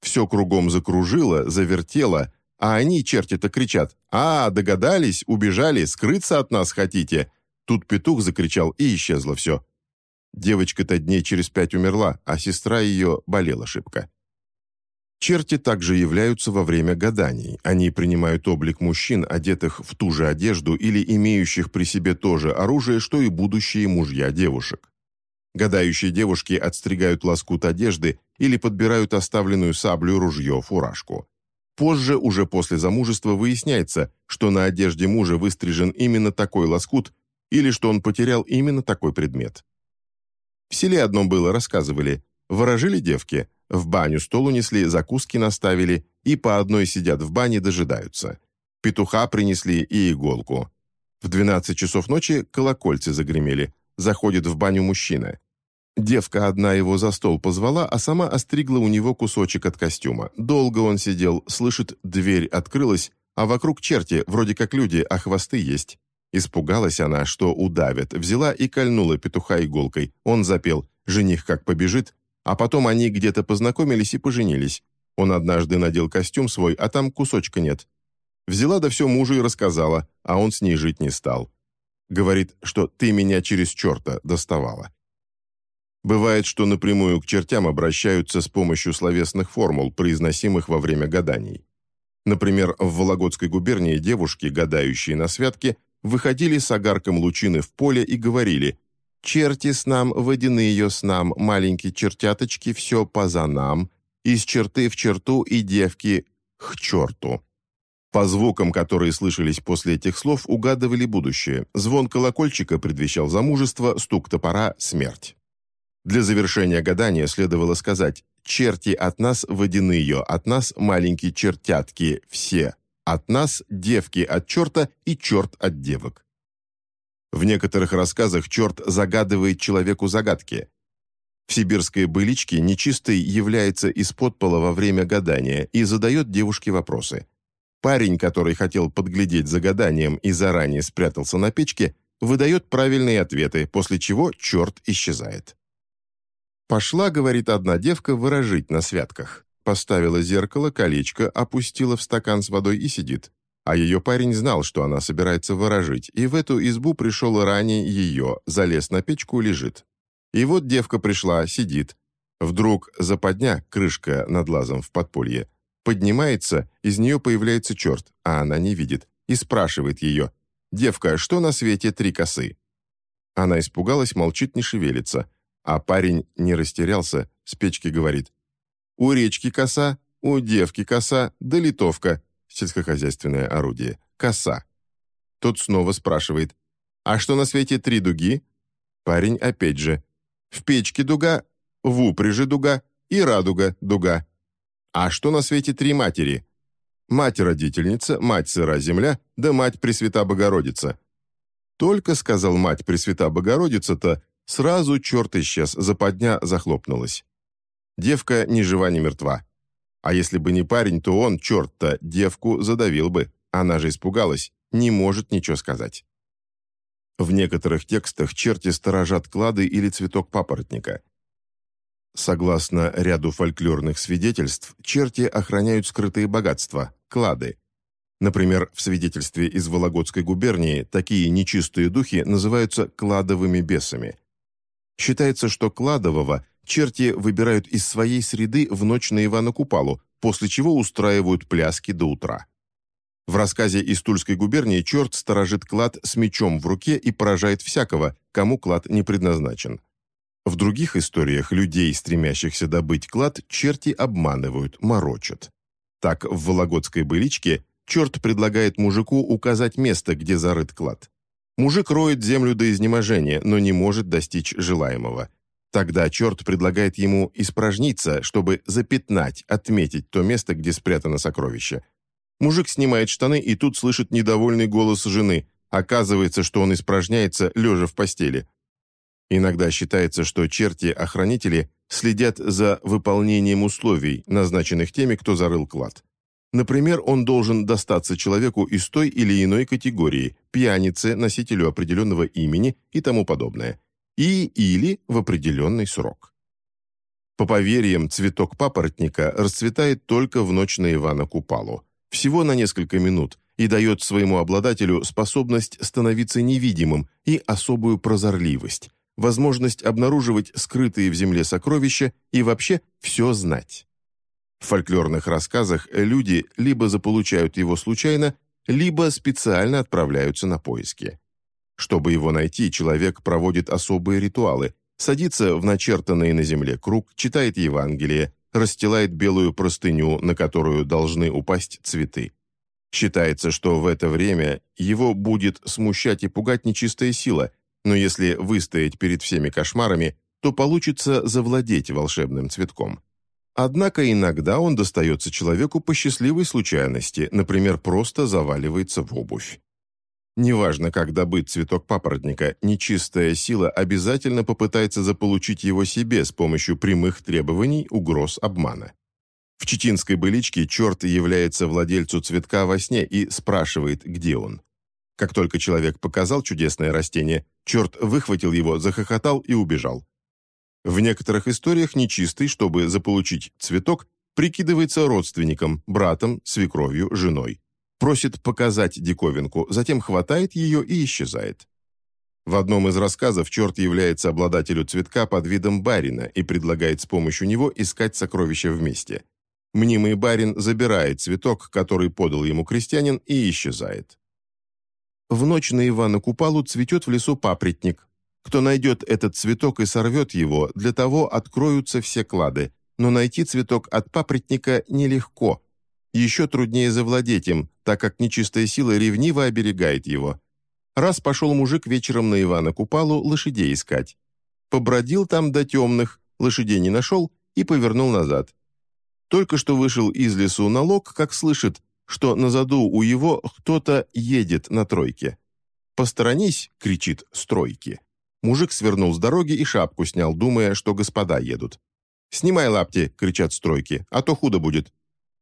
Все кругом закружило, завертело, а они, черти-то, кричат «А, догадались, убежали, скрыться от нас хотите?» Тут петух закричал, и исчезло все. Девочка-то дней через пять умерла, а сестра ее болела шибко. Черти также являются во время гаданий. Они принимают облик мужчин, одетых в ту же одежду или имеющих при себе то же оружие, что и будущие мужья девушек. Гадающие девушки отстригают лоскут одежды или подбирают оставленную саблю, ружье, фуражку. Позже, уже после замужества, выясняется, что на одежде мужа выстрижен именно такой лоскут или что он потерял именно такой предмет. В селе одном было, рассказывали, ворожили девки – в баню стол унесли, закуски наставили, и по одной сидят в бане, дожидаются. Петуха принесли и иголку. В 12 часов ночи колокольцы загремели. Заходит в баню мужчина. Девка одна его за стол позвала, а сама остригла у него кусочек от костюма. Долго он сидел, слышит, дверь открылась, а вокруг черти, вроде как люди, а хвосты есть. Испугалась она, что удавят, взяла и кольнула петуха иголкой. Он запел «Жених как побежит», а потом они где-то познакомились и поженились. Он однажды надел костюм свой, а там кусочка нет. Взяла да все мужу и рассказала, а он с ней жить не стал. Говорит, что ты меня через черта доставала. Бывает, что напрямую к чертям обращаются с помощью словесных формул, произносимых во время гаданий. Например, в Вологодской губернии девушки, гадающие на святке, выходили с огарком лучины в поле и говорили Черти с нам, водяные с нам, маленькие чертяточки, все поза нам, из черты в черту и девки к черту». По звукам, которые слышались после этих слов, угадывали будущее. Звон колокольчика предвещал замужество, стук топора – смерть. Для завершения гадания следовало сказать «Черти от нас водяные, от нас маленькие чертятки, все, от нас девки от черта и черт от девок». В некоторых рассказах черт загадывает человеку загадки. В сибирской быличке нечистый является из подпола во время гадания и задает девушке вопросы. Парень, который хотел подглядеть за гаданием и заранее спрятался на печке, выдает правильные ответы, после чего черт исчезает. «Пошла, — говорит одна девка, — выражить на святках. Поставила зеркало, колечко, опустила в стакан с водой и сидит. А ее парень знал, что она собирается ворожить, и в эту избу пришел ранее ее, залез на печку, лежит. И вот девка пришла, сидит. Вдруг западня, крышка над лазом в подполье, поднимается, из нее появляется черт, а она не видит, и спрашивает ее, «Девка, что на свете три косы?» Она испугалась, молчит, не шевелится. А парень не растерялся, с печки говорит. «У речки коса, у девки коса, да литовка, сельскохозяйственное орудие, коса». Тот снова спрашивает. «А что на свете три дуги?» Парень опять же. «В печке дуга, в упряжи дуга и радуга дуга». «А что на свете три матери?» «Мать-родительница, мать сыра земля, да мать Пресвята Богородица». Только сказал мать Пресвята Богородица-то, сразу черт исчез, западня захлопнулась. Девка ни жива, ни мертва. А если бы не парень, то он, черт-то, девку задавил бы. Она же испугалась, не может ничего сказать. В некоторых текстах черти сторожат клады или цветок папоротника. Согласно ряду фольклорных свидетельств, черти охраняют скрытые богатства – клады, Например, в свидетельстве из Вологодской губернии такие нечистые духи называются кладовыми бесами. Считается, что кладового черти выбирают из своей среды в ночь на Ивана Купалу, после чего устраивают пляски до утра. В рассказе из Тульской губернии черт сторожит клад с мечом в руке и поражает всякого, кому клад не предназначен. В других историях людей, стремящихся добыть клад, черти обманывают, морочат. Так, в Вологодской быличке Черт предлагает мужику указать место, где зарыт клад. Мужик роет землю до изнеможения, но не может достичь желаемого. Тогда черт предлагает ему испражниться, чтобы запятнать, отметить то место, где спрятано сокровище. Мужик снимает штаны и тут слышит недовольный голос жены. Оказывается, что он испражняется, лежа в постели. Иногда считается, что черти-охранители следят за выполнением условий, назначенных теми, кто зарыл клад. Например, он должен достаться человеку из той или иной категории, пьянице, носителю определенного имени и тому подобное, и или в определенный срок. По поверьям, цветок папоротника расцветает только в ночь на Ивана Купалу, всего на несколько минут, и дает своему обладателю способность становиться невидимым и особую прозорливость, возможность обнаруживать скрытые в земле сокровища и вообще все знать. В фольклорных рассказах люди либо заполучают его случайно, либо специально отправляются на поиски. Чтобы его найти, человек проводит особые ритуалы, садится в начертанный на земле круг, читает Евангелие, расстилает белую простыню, на которую должны упасть цветы. Считается, что в это время его будет смущать и пугать нечистая сила, но если выстоять перед всеми кошмарами, то получится завладеть волшебным цветком. Однако иногда он достается человеку по счастливой случайности, например, просто заваливается в обувь. Неважно, как добыть цветок папоротника, нечистая сила обязательно попытается заполучить его себе с помощью прямых требований, угроз, обмана. В читинской быличке черт является владельцу цветка во сне и спрашивает, где он. Как только человек показал чудесное растение, черт выхватил его, захохотал и убежал. В некоторых историях нечистый, чтобы заполучить цветок, прикидывается родственником, братом, свекровью, женой. Просит показать диковинку, затем хватает ее и исчезает. В одном из рассказов черт является обладателю цветка под видом барина и предлагает с помощью него искать сокровища вместе. Мнимый барин забирает цветок, который подал ему крестьянин, и исчезает. В ночь на Ивана Купалу цветет в лесу папритник, кто найдет этот цветок и сорвет его, для того откроются все клады, но найти цветок от папоротника нелегко. Еще труднее завладеть им, так как нечистая сила ревниво оберегает его. Раз пошел мужик вечером на Ивана Купалу лошадей искать. Побродил там до темных, лошадей не нашел и повернул назад. Только что вышел из лесу на лог, как слышит, что на заду у его кто-то едет на тройке. «Посторонись!» — кричит «стройки». Мужик свернул с дороги и шапку снял, думая, что господа едут. «Снимай лапти!» — кричат стройки, «а то худо будет».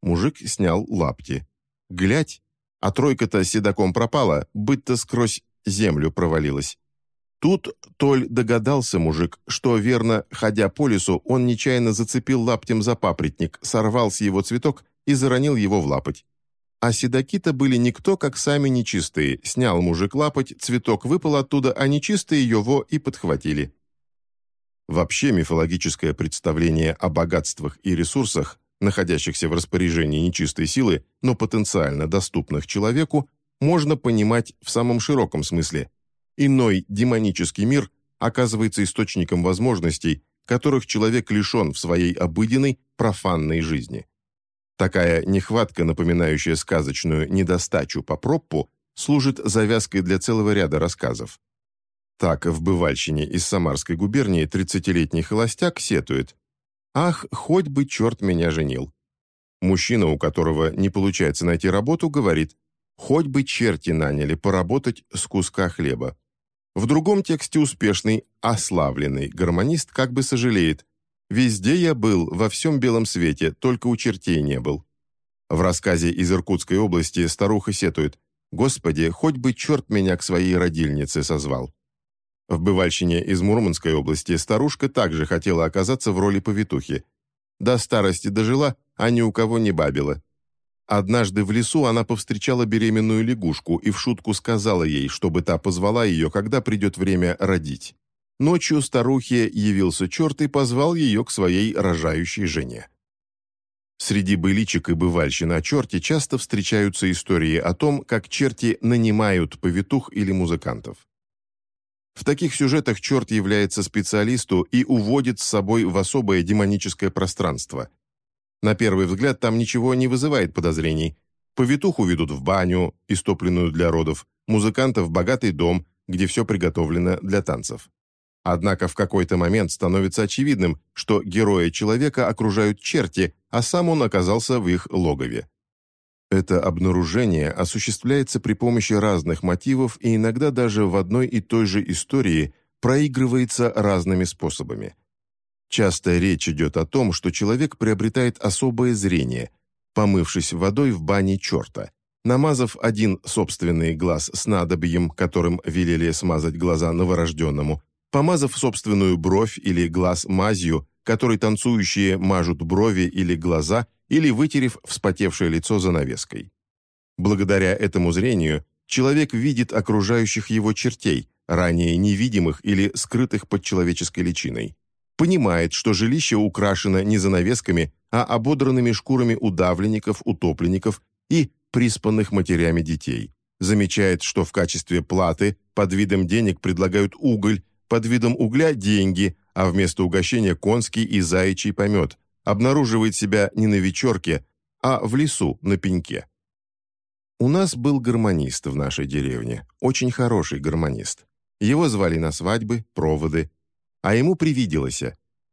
Мужик снял лапти. «Глядь, а тройка-то седаком пропала, быть-то сквозь землю провалилась». Тут Толь догадался мужик, что, верно, ходя по лесу, он нечаянно зацепил лаптем за папритник, сорвал с его цветок и заронил его в лапоть. А седаки-то были никто, как сами нечистые. Снял мужик лапоть, цветок выпал оттуда, а нечистые его и подхватили. Вообще мифологическое представление о богатствах и ресурсах, находящихся в распоряжении нечистой силы, но потенциально доступных человеку, можно понимать в самом широком смысле. иной демонический мир оказывается источником возможностей, которых человек лишен в своей обыденной, профанной жизни. Такая нехватка, напоминающая сказочную недостачу по проппу, служит завязкой для целого ряда рассказов. Так, в Бывальщине из Самарской губернии 30-летний холостяк сетует «Ах, хоть бы черт меня женил!» Мужчина, у которого не получается найти работу, говорит «Хоть бы черти наняли поработать с куска хлеба». В другом тексте успешный, ославленный гармонист как бы сожалеет «Везде я был, во всем белом свете, только у чертей не был». В рассказе из Иркутской области старуха сетует «Господи, хоть бы черт меня к своей родильнице созвал». В Бывальщине из Мурманской области старушка также хотела оказаться в роли повитухи. До старости дожила, а ни у кого не бабила. Однажды в лесу она повстречала беременную лягушку и в шутку сказала ей, чтобы та позвала ее, когда придет время родить. Ночью старухе явился черт и позвал ее к своей рожающей жене. Среди быличек и бывальщин о черте часто встречаются истории о том, как черти нанимают повитух или музыкантов. В таких сюжетах черт является специалисту и уводит с собой в особое демоническое пространство. На первый взгляд там ничего не вызывает подозрений. Повитуху ведут в баню, истопленную для родов, музыканта в богатый дом, где все приготовлено для танцев. Однако в какой-то момент становится очевидным, что героя человека окружают черти, а сам он оказался в их логове. Это обнаружение осуществляется при помощи разных мотивов и иногда даже в одной и той же истории проигрывается разными способами. Часто речь идет о том, что человек приобретает особое зрение, помывшись водой в бане черта, намазав один собственный глаз снадобьем, которым велели смазать глаза новорожденному, помазав собственную бровь или глаз мазью, которой танцующие мажут брови или глаза или вытерев вспотевшее лицо занавеской. Благодаря этому зрению человек видит окружающих его чертей, ранее невидимых или скрытых под человеческой личиной. Понимает, что жилище украшено не занавесками, а ободранными шкурами удавленников, утопленников и приспанных матерями детей. Замечает, что в качестве платы под видом денег предлагают уголь, под видом угля – деньги, а вместо угощения – конский и заячий помет, обнаруживает себя не на вечерке, а в лесу на пеньке. У нас был гармонист в нашей деревне, очень хороший гармонист. Его звали на свадьбы, проводы. А ему привиделось.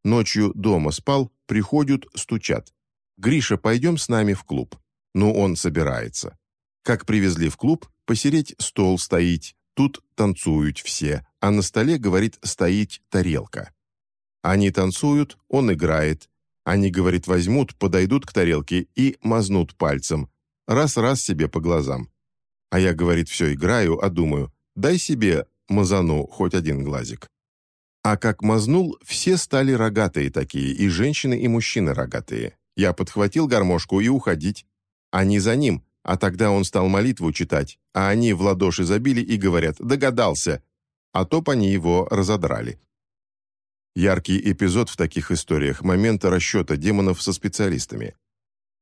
Ночью дома спал, приходят, стучат. «Гриша, пойдем с нами в клуб». Ну, он собирается. Как привезли в клуб, посереть стол стоить, тут танцуют все, а на столе, говорит, стоит тарелка. Они танцуют, он играет, они, говорит, возьмут, подойдут к тарелке и мазнут пальцем. Раз-раз себе по глазам. А я, говорит, все играю, а думаю, дай себе мазану хоть один глазик. А как мазнул, все стали рогатые такие, и женщины, и мужчины рогатые. Я подхватил гармошку и уходить. Они за ним, а тогда он стал молитву читать, а они в ладоши забили и говорят «догадался», а топ они его разодрали. Яркий эпизод в таких историях – момент расчета демонов со специалистами.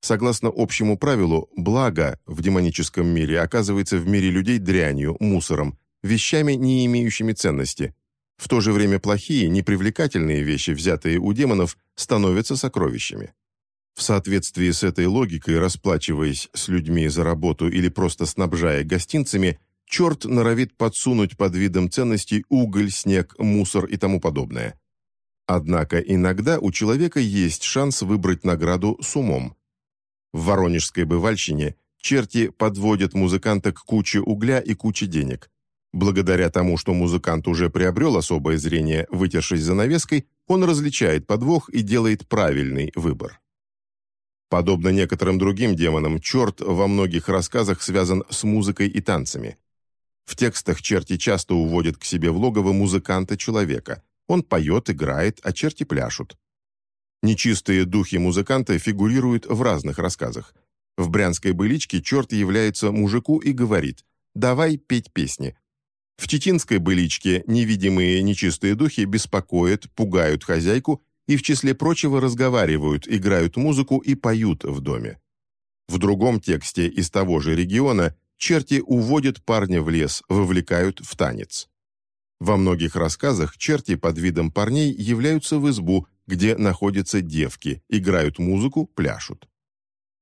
Согласно общему правилу, благо в демоническом мире оказывается в мире людей дрянью, мусором, вещами, не имеющими ценности. В то же время плохие, непривлекательные вещи, взятые у демонов, становятся сокровищами. В соответствии с этой логикой, расплачиваясь с людьми за работу или просто снабжая гостинцами, черт норовит подсунуть под видом ценностей уголь, снег, мусор и тому подобное. Однако иногда у человека есть шанс выбрать награду с умом. В воронежской бывальщине черти подводят музыканта к куче угля и куче денег. Благодаря тому, что музыкант уже приобрел особое зрение, вытершись занавеской, он различает подвох и делает правильный выбор. Подобно некоторым другим демонам, черт во многих рассказах связан с музыкой и танцами. В текстах черти часто уводят к себе в логово музыканта-человека, он поет, играет, а черти пляшут. Нечистые духи музыканта фигурируют в разных рассказах. В брянской быличке черт является мужику и говорит «давай петь песни». В читинской быличке невидимые нечистые духи беспокоят, пугают хозяйку и в числе прочего разговаривают, играют музыку и поют в доме. В другом тексте из того же региона черти уводят парня в лес, вовлекают в танец. Во многих рассказах черти под видом парней являются в избу, где находятся девки, играют музыку, пляшут.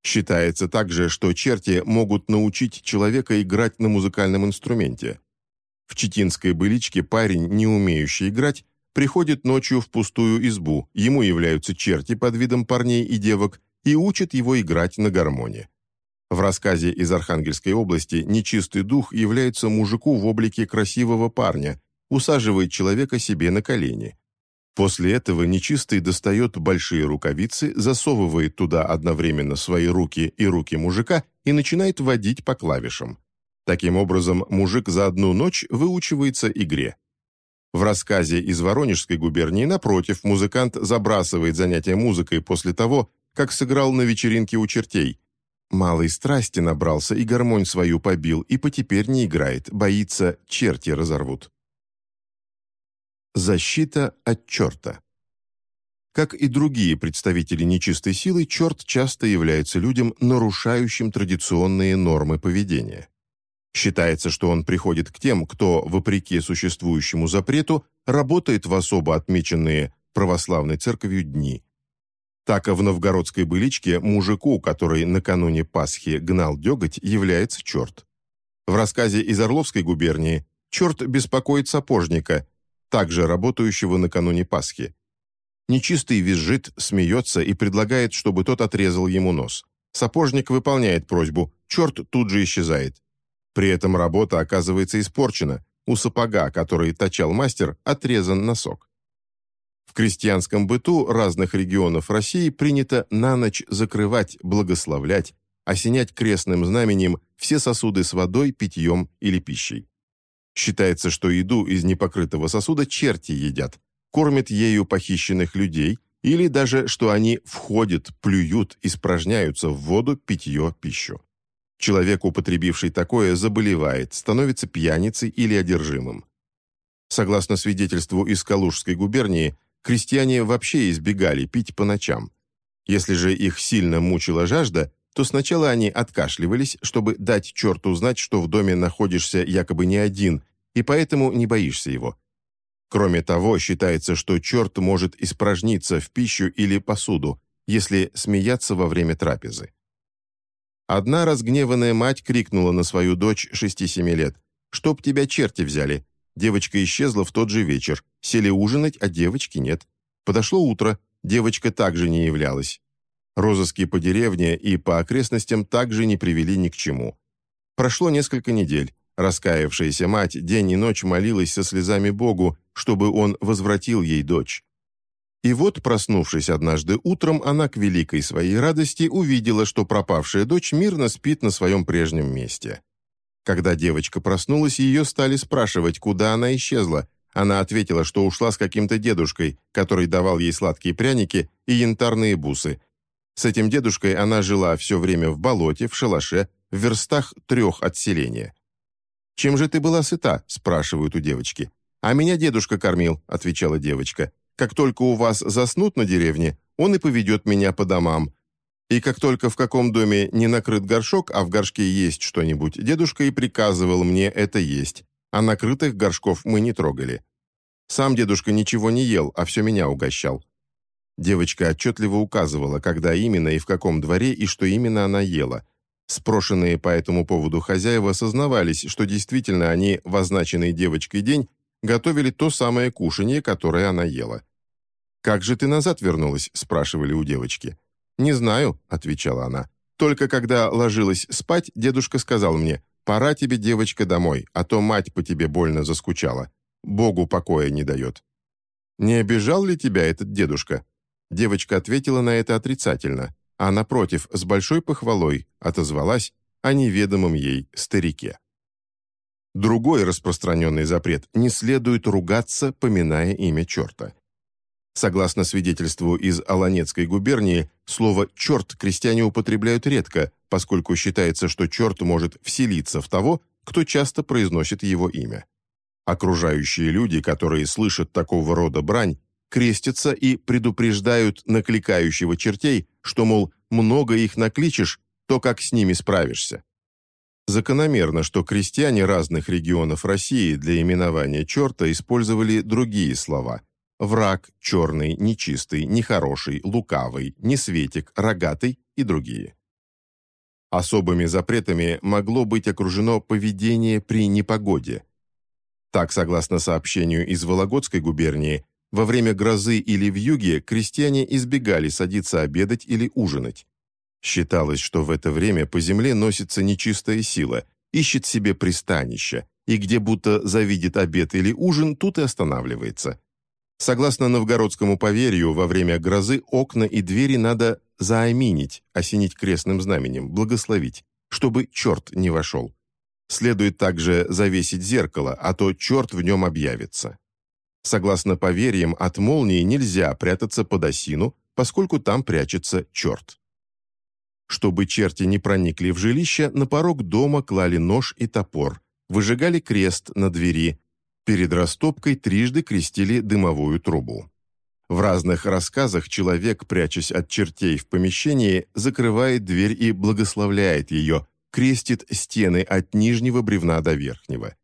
Считается также, что черти могут научить человека играть на музыкальном инструменте. В читинской быличке парень, не умеющий играть, приходит ночью в пустую избу, ему являются черти под видом парней и девок и учат его играть на гармоне. В рассказе из Архангельской области нечистый дух является мужику в облике красивого парня, усаживает человека себе на колени. После этого нечистый достает большие рукавицы, засовывает туда одновременно свои руки и руки мужика и начинает водить по клавишам. Таким образом, мужик за одну ночь выучивается игре. В рассказе из Воронежской губернии, напротив, музыкант забрасывает занятия музыкой после того, как сыграл на вечеринке у чертей. Малой страсти набрался и гармонь свою побил, и по теперь не играет, боится, черти разорвут. Защита от черта. Как и другие представители нечистой силы, черт часто является людям, нарушающим традиционные нормы поведения. Считается, что он приходит к тем, кто, вопреки существующему запрету, работает в особо отмеченные православной церковью дни. Так в новгородской быличке мужику, который накануне Пасхи гнал деготь, является черт. В рассказе из Орловской губернии черт беспокоит сапожника, также работающего накануне Пасхи. Нечистый визжит, смеется и предлагает, чтобы тот отрезал ему нос. Сапожник выполняет просьбу, черт тут же исчезает. При этом работа оказывается испорчена, у сапога, который точал мастер, отрезан носок. В крестьянском быту разных регионов России принято на ночь закрывать, благословлять, осенять крестным знаменем все сосуды с водой, питьем или пищей. Считается, что еду из непокрытого сосуда черти едят, кормят ею похищенных людей или даже, что они входят, плюют, испражняются в воду, питье, пищу. Человек, употребивший такое, заболевает, становится пьяницей или одержимым. Согласно свидетельству из Калужской губернии, крестьяне вообще избегали пить по ночам. Если же их сильно мучила жажда, то сначала они откашливались, чтобы дать черту знать, что в доме находишься якобы не один, и поэтому не боишься его. Кроме того, считается, что черт может испражниться в пищу или посуду, если смеяться во время трапезы. Одна разгневанная мать крикнула на свою дочь 6-7 лет, «Чтоб тебя черти взяли!» Девочка исчезла в тот же вечер. Сели ужинать, а девочки нет. Подошло утро, девочка также не являлась. Розыски по деревне и по окрестностям также не привели ни к чему. Прошло несколько недель. Раскаявшаяся мать день и ночь молилась со слезами Богу, чтобы он возвратил ей дочь. И вот, проснувшись однажды утром, она к великой своей радости увидела, что пропавшая дочь мирно спит на своем прежнем месте. Когда девочка проснулась, ее стали спрашивать, куда она исчезла. Она ответила, что ушла с каким-то дедушкой, который давал ей сладкие пряники и янтарные бусы. С этим дедушкой она жила все время в болоте, в шалаше, в верстах трех от селения. «Чем же ты была сыта?» – спрашивают у девочки. «А меня дедушка кормил», – отвечала девочка. «Как только у вас заснут на деревне, он и поведет меня по домам. И как только в каком доме не накрыт горшок, а в горшке есть что-нибудь, дедушка и приказывал мне это есть, а накрытых горшков мы не трогали. Сам дедушка ничего не ел, а все меня угощал. Девочка отчетливо указывала, когда именно и в каком дворе и что именно она ела. Спрошенные по этому поводу хозяева сознавались, что действительно они в означенный девочкой день готовили то самое кушанье, которое она ела. «Как же ты назад вернулась?» – спрашивали у девочки. «Не знаю», — отвечала она. «Только когда ложилась спать, дедушка сказал мне, «Пора тебе, девочка, домой, а то мать по тебе больно заскучала. Богу покоя не дает». «Не обижал ли тебя этот дедушка?» Девочка ответила на это отрицательно, а напротив, с большой похвалой, отозвалась о неведомом ей старике. Другой распространенный запрет – не следует ругаться, поминая имя черта. Согласно свидетельству из Аланецкой губернии, слово «черт» крестьяне употребляют редко, поскольку считается, что черт может вселиться в того, кто часто произносит его имя. Окружающие люди, которые слышат такого рода брань, крестятся и предупреждают накликающего чертей, что, мол, много их накличешь, то как с ними справишься. Закономерно, что крестьяне разных регионов России для именования черта использовали другие слова – враг, черный, нечистый, нехороший, лукавый, несветик, рогатый и другие. Особыми запретами могло быть окружено поведение при непогоде. Так, согласно сообщению из Вологодской губернии, во время грозы или вьюги крестьяне избегали садиться обедать или ужинать. Считалось, что в это время по земле носится нечистая сила, ищет себе пристанище, и где будто завидит обед или ужин, тут и останавливается. Согласно новгородскому поверью, во время грозы окна и двери надо зааминить, осенить крестным знаменем, благословить, чтобы черт не вошел. Следует также завесить зеркало, а то черт в нем объявится. Согласно поверьям, от молнии нельзя прятаться под осину, поскольку там прячется черт. Чтобы черти не проникли в жилище, на порог дома клали нож и топор, выжигали крест на двери, перед растопкой трижды крестили дымовую трубу. В разных рассказах человек, прячась от чертей в помещении, закрывает дверь и благословляет ее, крестит стены от нижнего бревна до верхнего.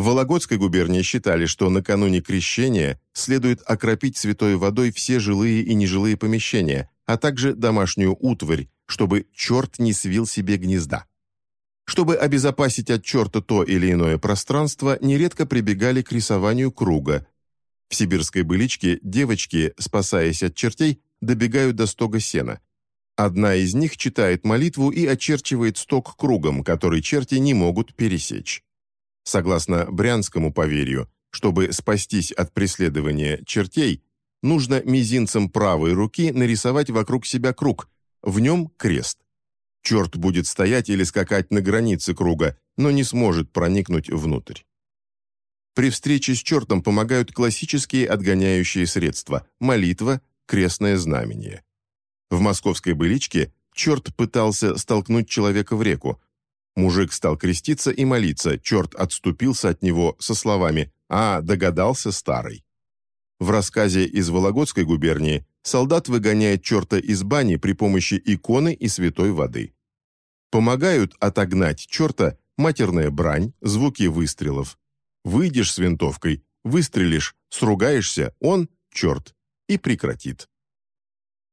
В Вологодской губернии считали, что накануне крещения следует окропить святой водой все жилые и нежилые помещения, а также домашнюю утварь, чтобы черт не свил себе гнезда. Чтобы обезопасить от черта то или иное пространство, нередко прибегали к рисованию круга. В сибирской быличке девочки, спасаясь от чертей, добегают до стога сена. Одна из них читает молитву и очерчивает сток кругом, который черти не могут пересечь. Согласно брянскому поверью, чтобы спастись от преследования чертей, нужно мизинцем правой руки нарисовать вокруг себя круг, в нем крест. Черт будет стоять или скакать на границе круга, но не сможет проникнуть внутрь. При встрече с чертом помогают классические отгоняющие средства – молитва, крестное знамение. В московской быличке черт пытался столкнуть человека в реку, Мужик стал креститься и молиться, черт отступился от него со словами «А, догадался старый». В рассказе из Вологодской губернии солдат выгоняет черта из бани при помощи иконы и святой воды. Помогают отогнать черта матерная брань, звуки выстрелов. Выйдешь с винтовкой, выстрелишь, сругаешься, он, черт, и прекратит.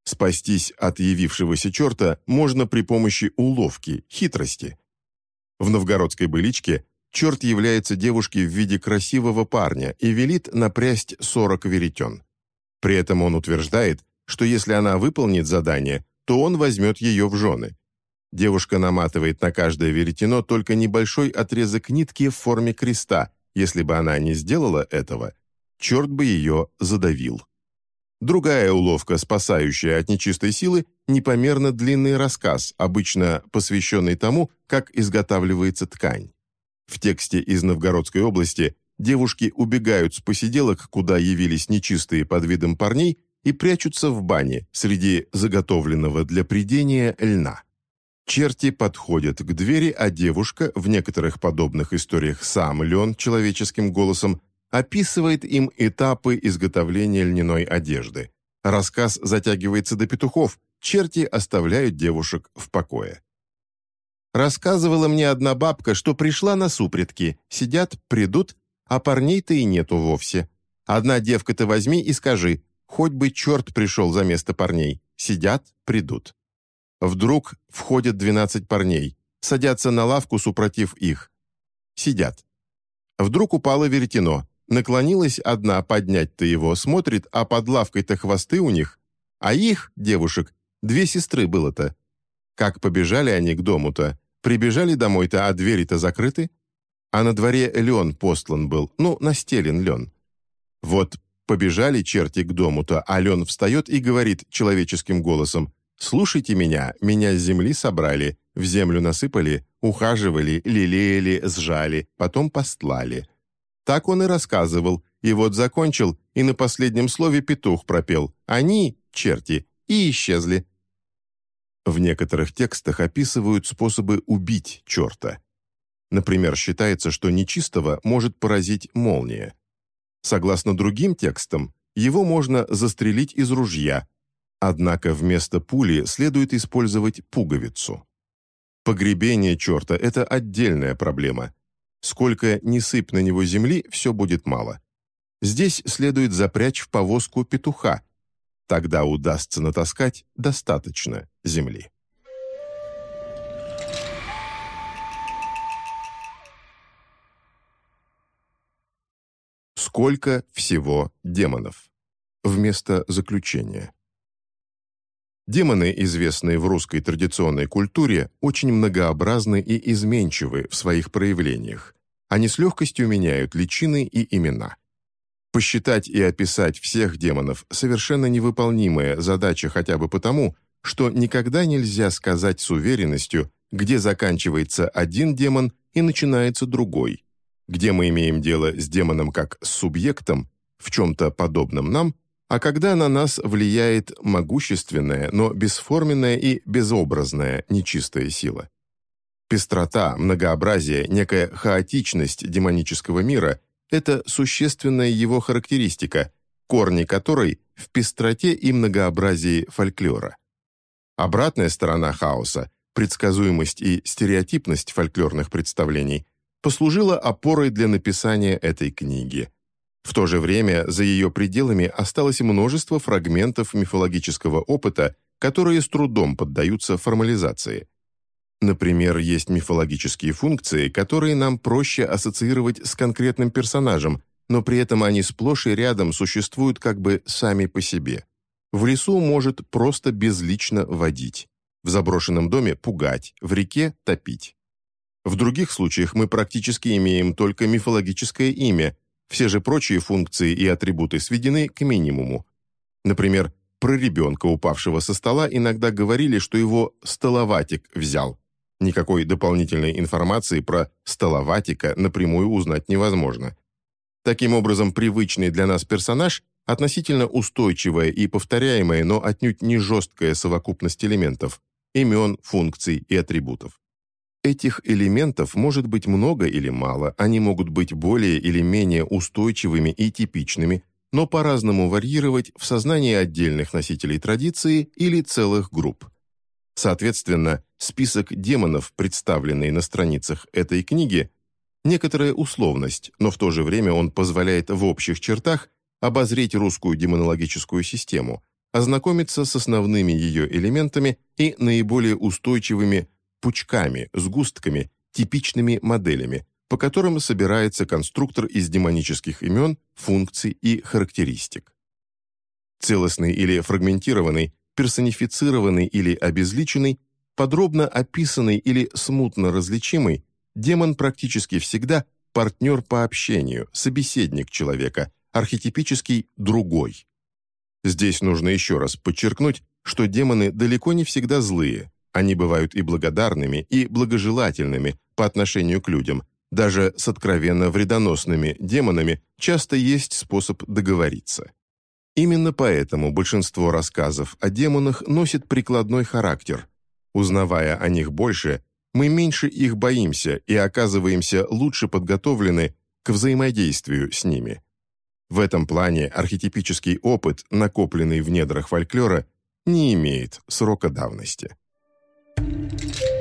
Спастись от явившегося черта можно при помощи уловки, хитрости. В новгородской быличке черт является девушке в виде красивого парня и велит напрясть 40 веретен. При этом он утверждает, что если она выполнит задание, то он возьмет ее в жены. Девушка наматывает на каждое веретено только небольшой отрезок нитки в форме креста. Если бы она не сделала этого, черт бы ее задавил. Другая уловка, спасающая от нечистой силы, непомерно длинный рассказ, обычно посвященный тому, как изготавливается ткань. В тексте из Новгородской области девушки убегают с посиделок, куда явились нечистые под видом парней, и прячутся в бане среди заготовленного для придения льна. Черти подходят к двери, а девушка, в некоторых подобных историях сам лен человеческим голосом, описывает им этапы изготовления льняной одежды. Рассказ затягивается до петухов, черти оставляют девушек в покое. Рассказывала мне одна бабка, что пришла на супредки, сидят, придут, а парней-то и нету вовсе. Одна девка-то возьми и скажи, хоть бы черт пришел за место парней, сидят, придут. Вдруг входят двенадцать парней, садятся на лавку, супротив их. Сидят. Вдруг упало веретено, Наклонилась одна поднять-то его, смотрит, а под лавкой-то хвосты у них. А их, девушек, две сестры было-то. Как побежали они к дому-то, прибежали домой-то, а двери-то закрыты. А на дворе лен послан был, ну, настелен лен. Вот побежали черти к дому-то, а лен встает и говорит человеческим голосом, «Слушайте меня, меня с земли собрали, в землю насыпали, ухаживали, лелеяли, сжали, потом постлали». Так он и рассказывал, и вот закончил, и на последнем слове петух пропел. Они, черти, и исчезли. В некоторых текстах описывают способы убить черта. Например, считается, что нечистого может поразить молния. Согласно другим текстам, его можно застрелить из ружья, однако вместо пули следует использовать пуговицу. Погребение черта – это отдельная проблема. Сколько ни сыпь на него земли, все будет мало. Здесь следует запрячь в повозку петуха. Тогда удастся натаскать достаточно земли. Сколько всего демонов? Вместо заключения. Демоны, известные в русской традиционной культуре, очень многообразны и изменчивы в своих проявлениях. Они с легкостью меняют личины и имена. Посчитать и описать всех демонов – совершенно невыполнимая задача хотя бы потому, что никогда нельзя сказать с уверенностью, где заканчивается один демон и начинается другой, где мы имеем дело с демоном как с субъектом, в чем-то подобном нам – а когда на нас влияет могущественная, но бесформенная и безобразная нечистая сила. Пестрота, многообразие, некая хаотичность демонического мира – это существенная его характеристика, корни которой в пестроте и многообразии фольклора. Обратная сторона хаоса, предсказуемость и стереотипность фольклорных представлений, послужила опорой для написания этой книги – в то же время за ее пределами осталось множество фрагментов мифологического опыта, которые с трудом поддаются формализации. Например, есть мифологические функции, которые нам проще ассоциировать с конкретным персонажем, но при этом они сплошь и рядом существуют как бы сами по себе. В лесу может просто безлично водить, в заброшенном доме пугать, в реке топить. В других случаях мы практически имеем только мифологическое имя, все же прочие функции и атрибуты сведены к минимуму. Например, про ребенка, упавшего со стола, иногда говорили, что его столоватик взял. Никакой дополнительной информации про столоватика напрямую узнать невозможно. Таким образом, привычный для нас персонаж – относительно устойчивая и повторяемая, но отнюдь не жесткая совокупность элементов, имен, функций и атрибутов. Этих элементов может быть много или мало, они могут быть более или менее устойчивыми и типичными, но по-разному варьировать в сознании отдельных носителей традиции или целых групп. Соответственно, список демонов, представленный на страницах этой книги, некоторая условность, но в то же время он позволяет в общих чертах обозреть русскую демонологическую систему, ознакомиться с основными ее элементами и наиболее устойчивыми пучками, сгустками, типичными моделями, по которым собирается конструктор из демонических имен, функций и характеристик. Целостный или фрагментированный, персонифицированный или обезличенный, подробно описанный или смутно различимый, демон практически всегда партнер по общению, собеседник человека, архетипический «другой». Здесь нужно еще раз подчеркнуть, что демоны далеко не всегда злые, они бывают и благодарными, и благожелательными по отношению к людям. Даже с откровенно вредоносными демонами часто есть способ договориться. Именно поэтому большинство рассказов о демонах носит прикладной характер. Узнавая о них больше, мы меньше их боимся и оказываемся лучше подготовлены к взаимодействию с ними. В этом плане архетипический опыт, накопленный в недрах фольклора, не имеет срока давности. thank you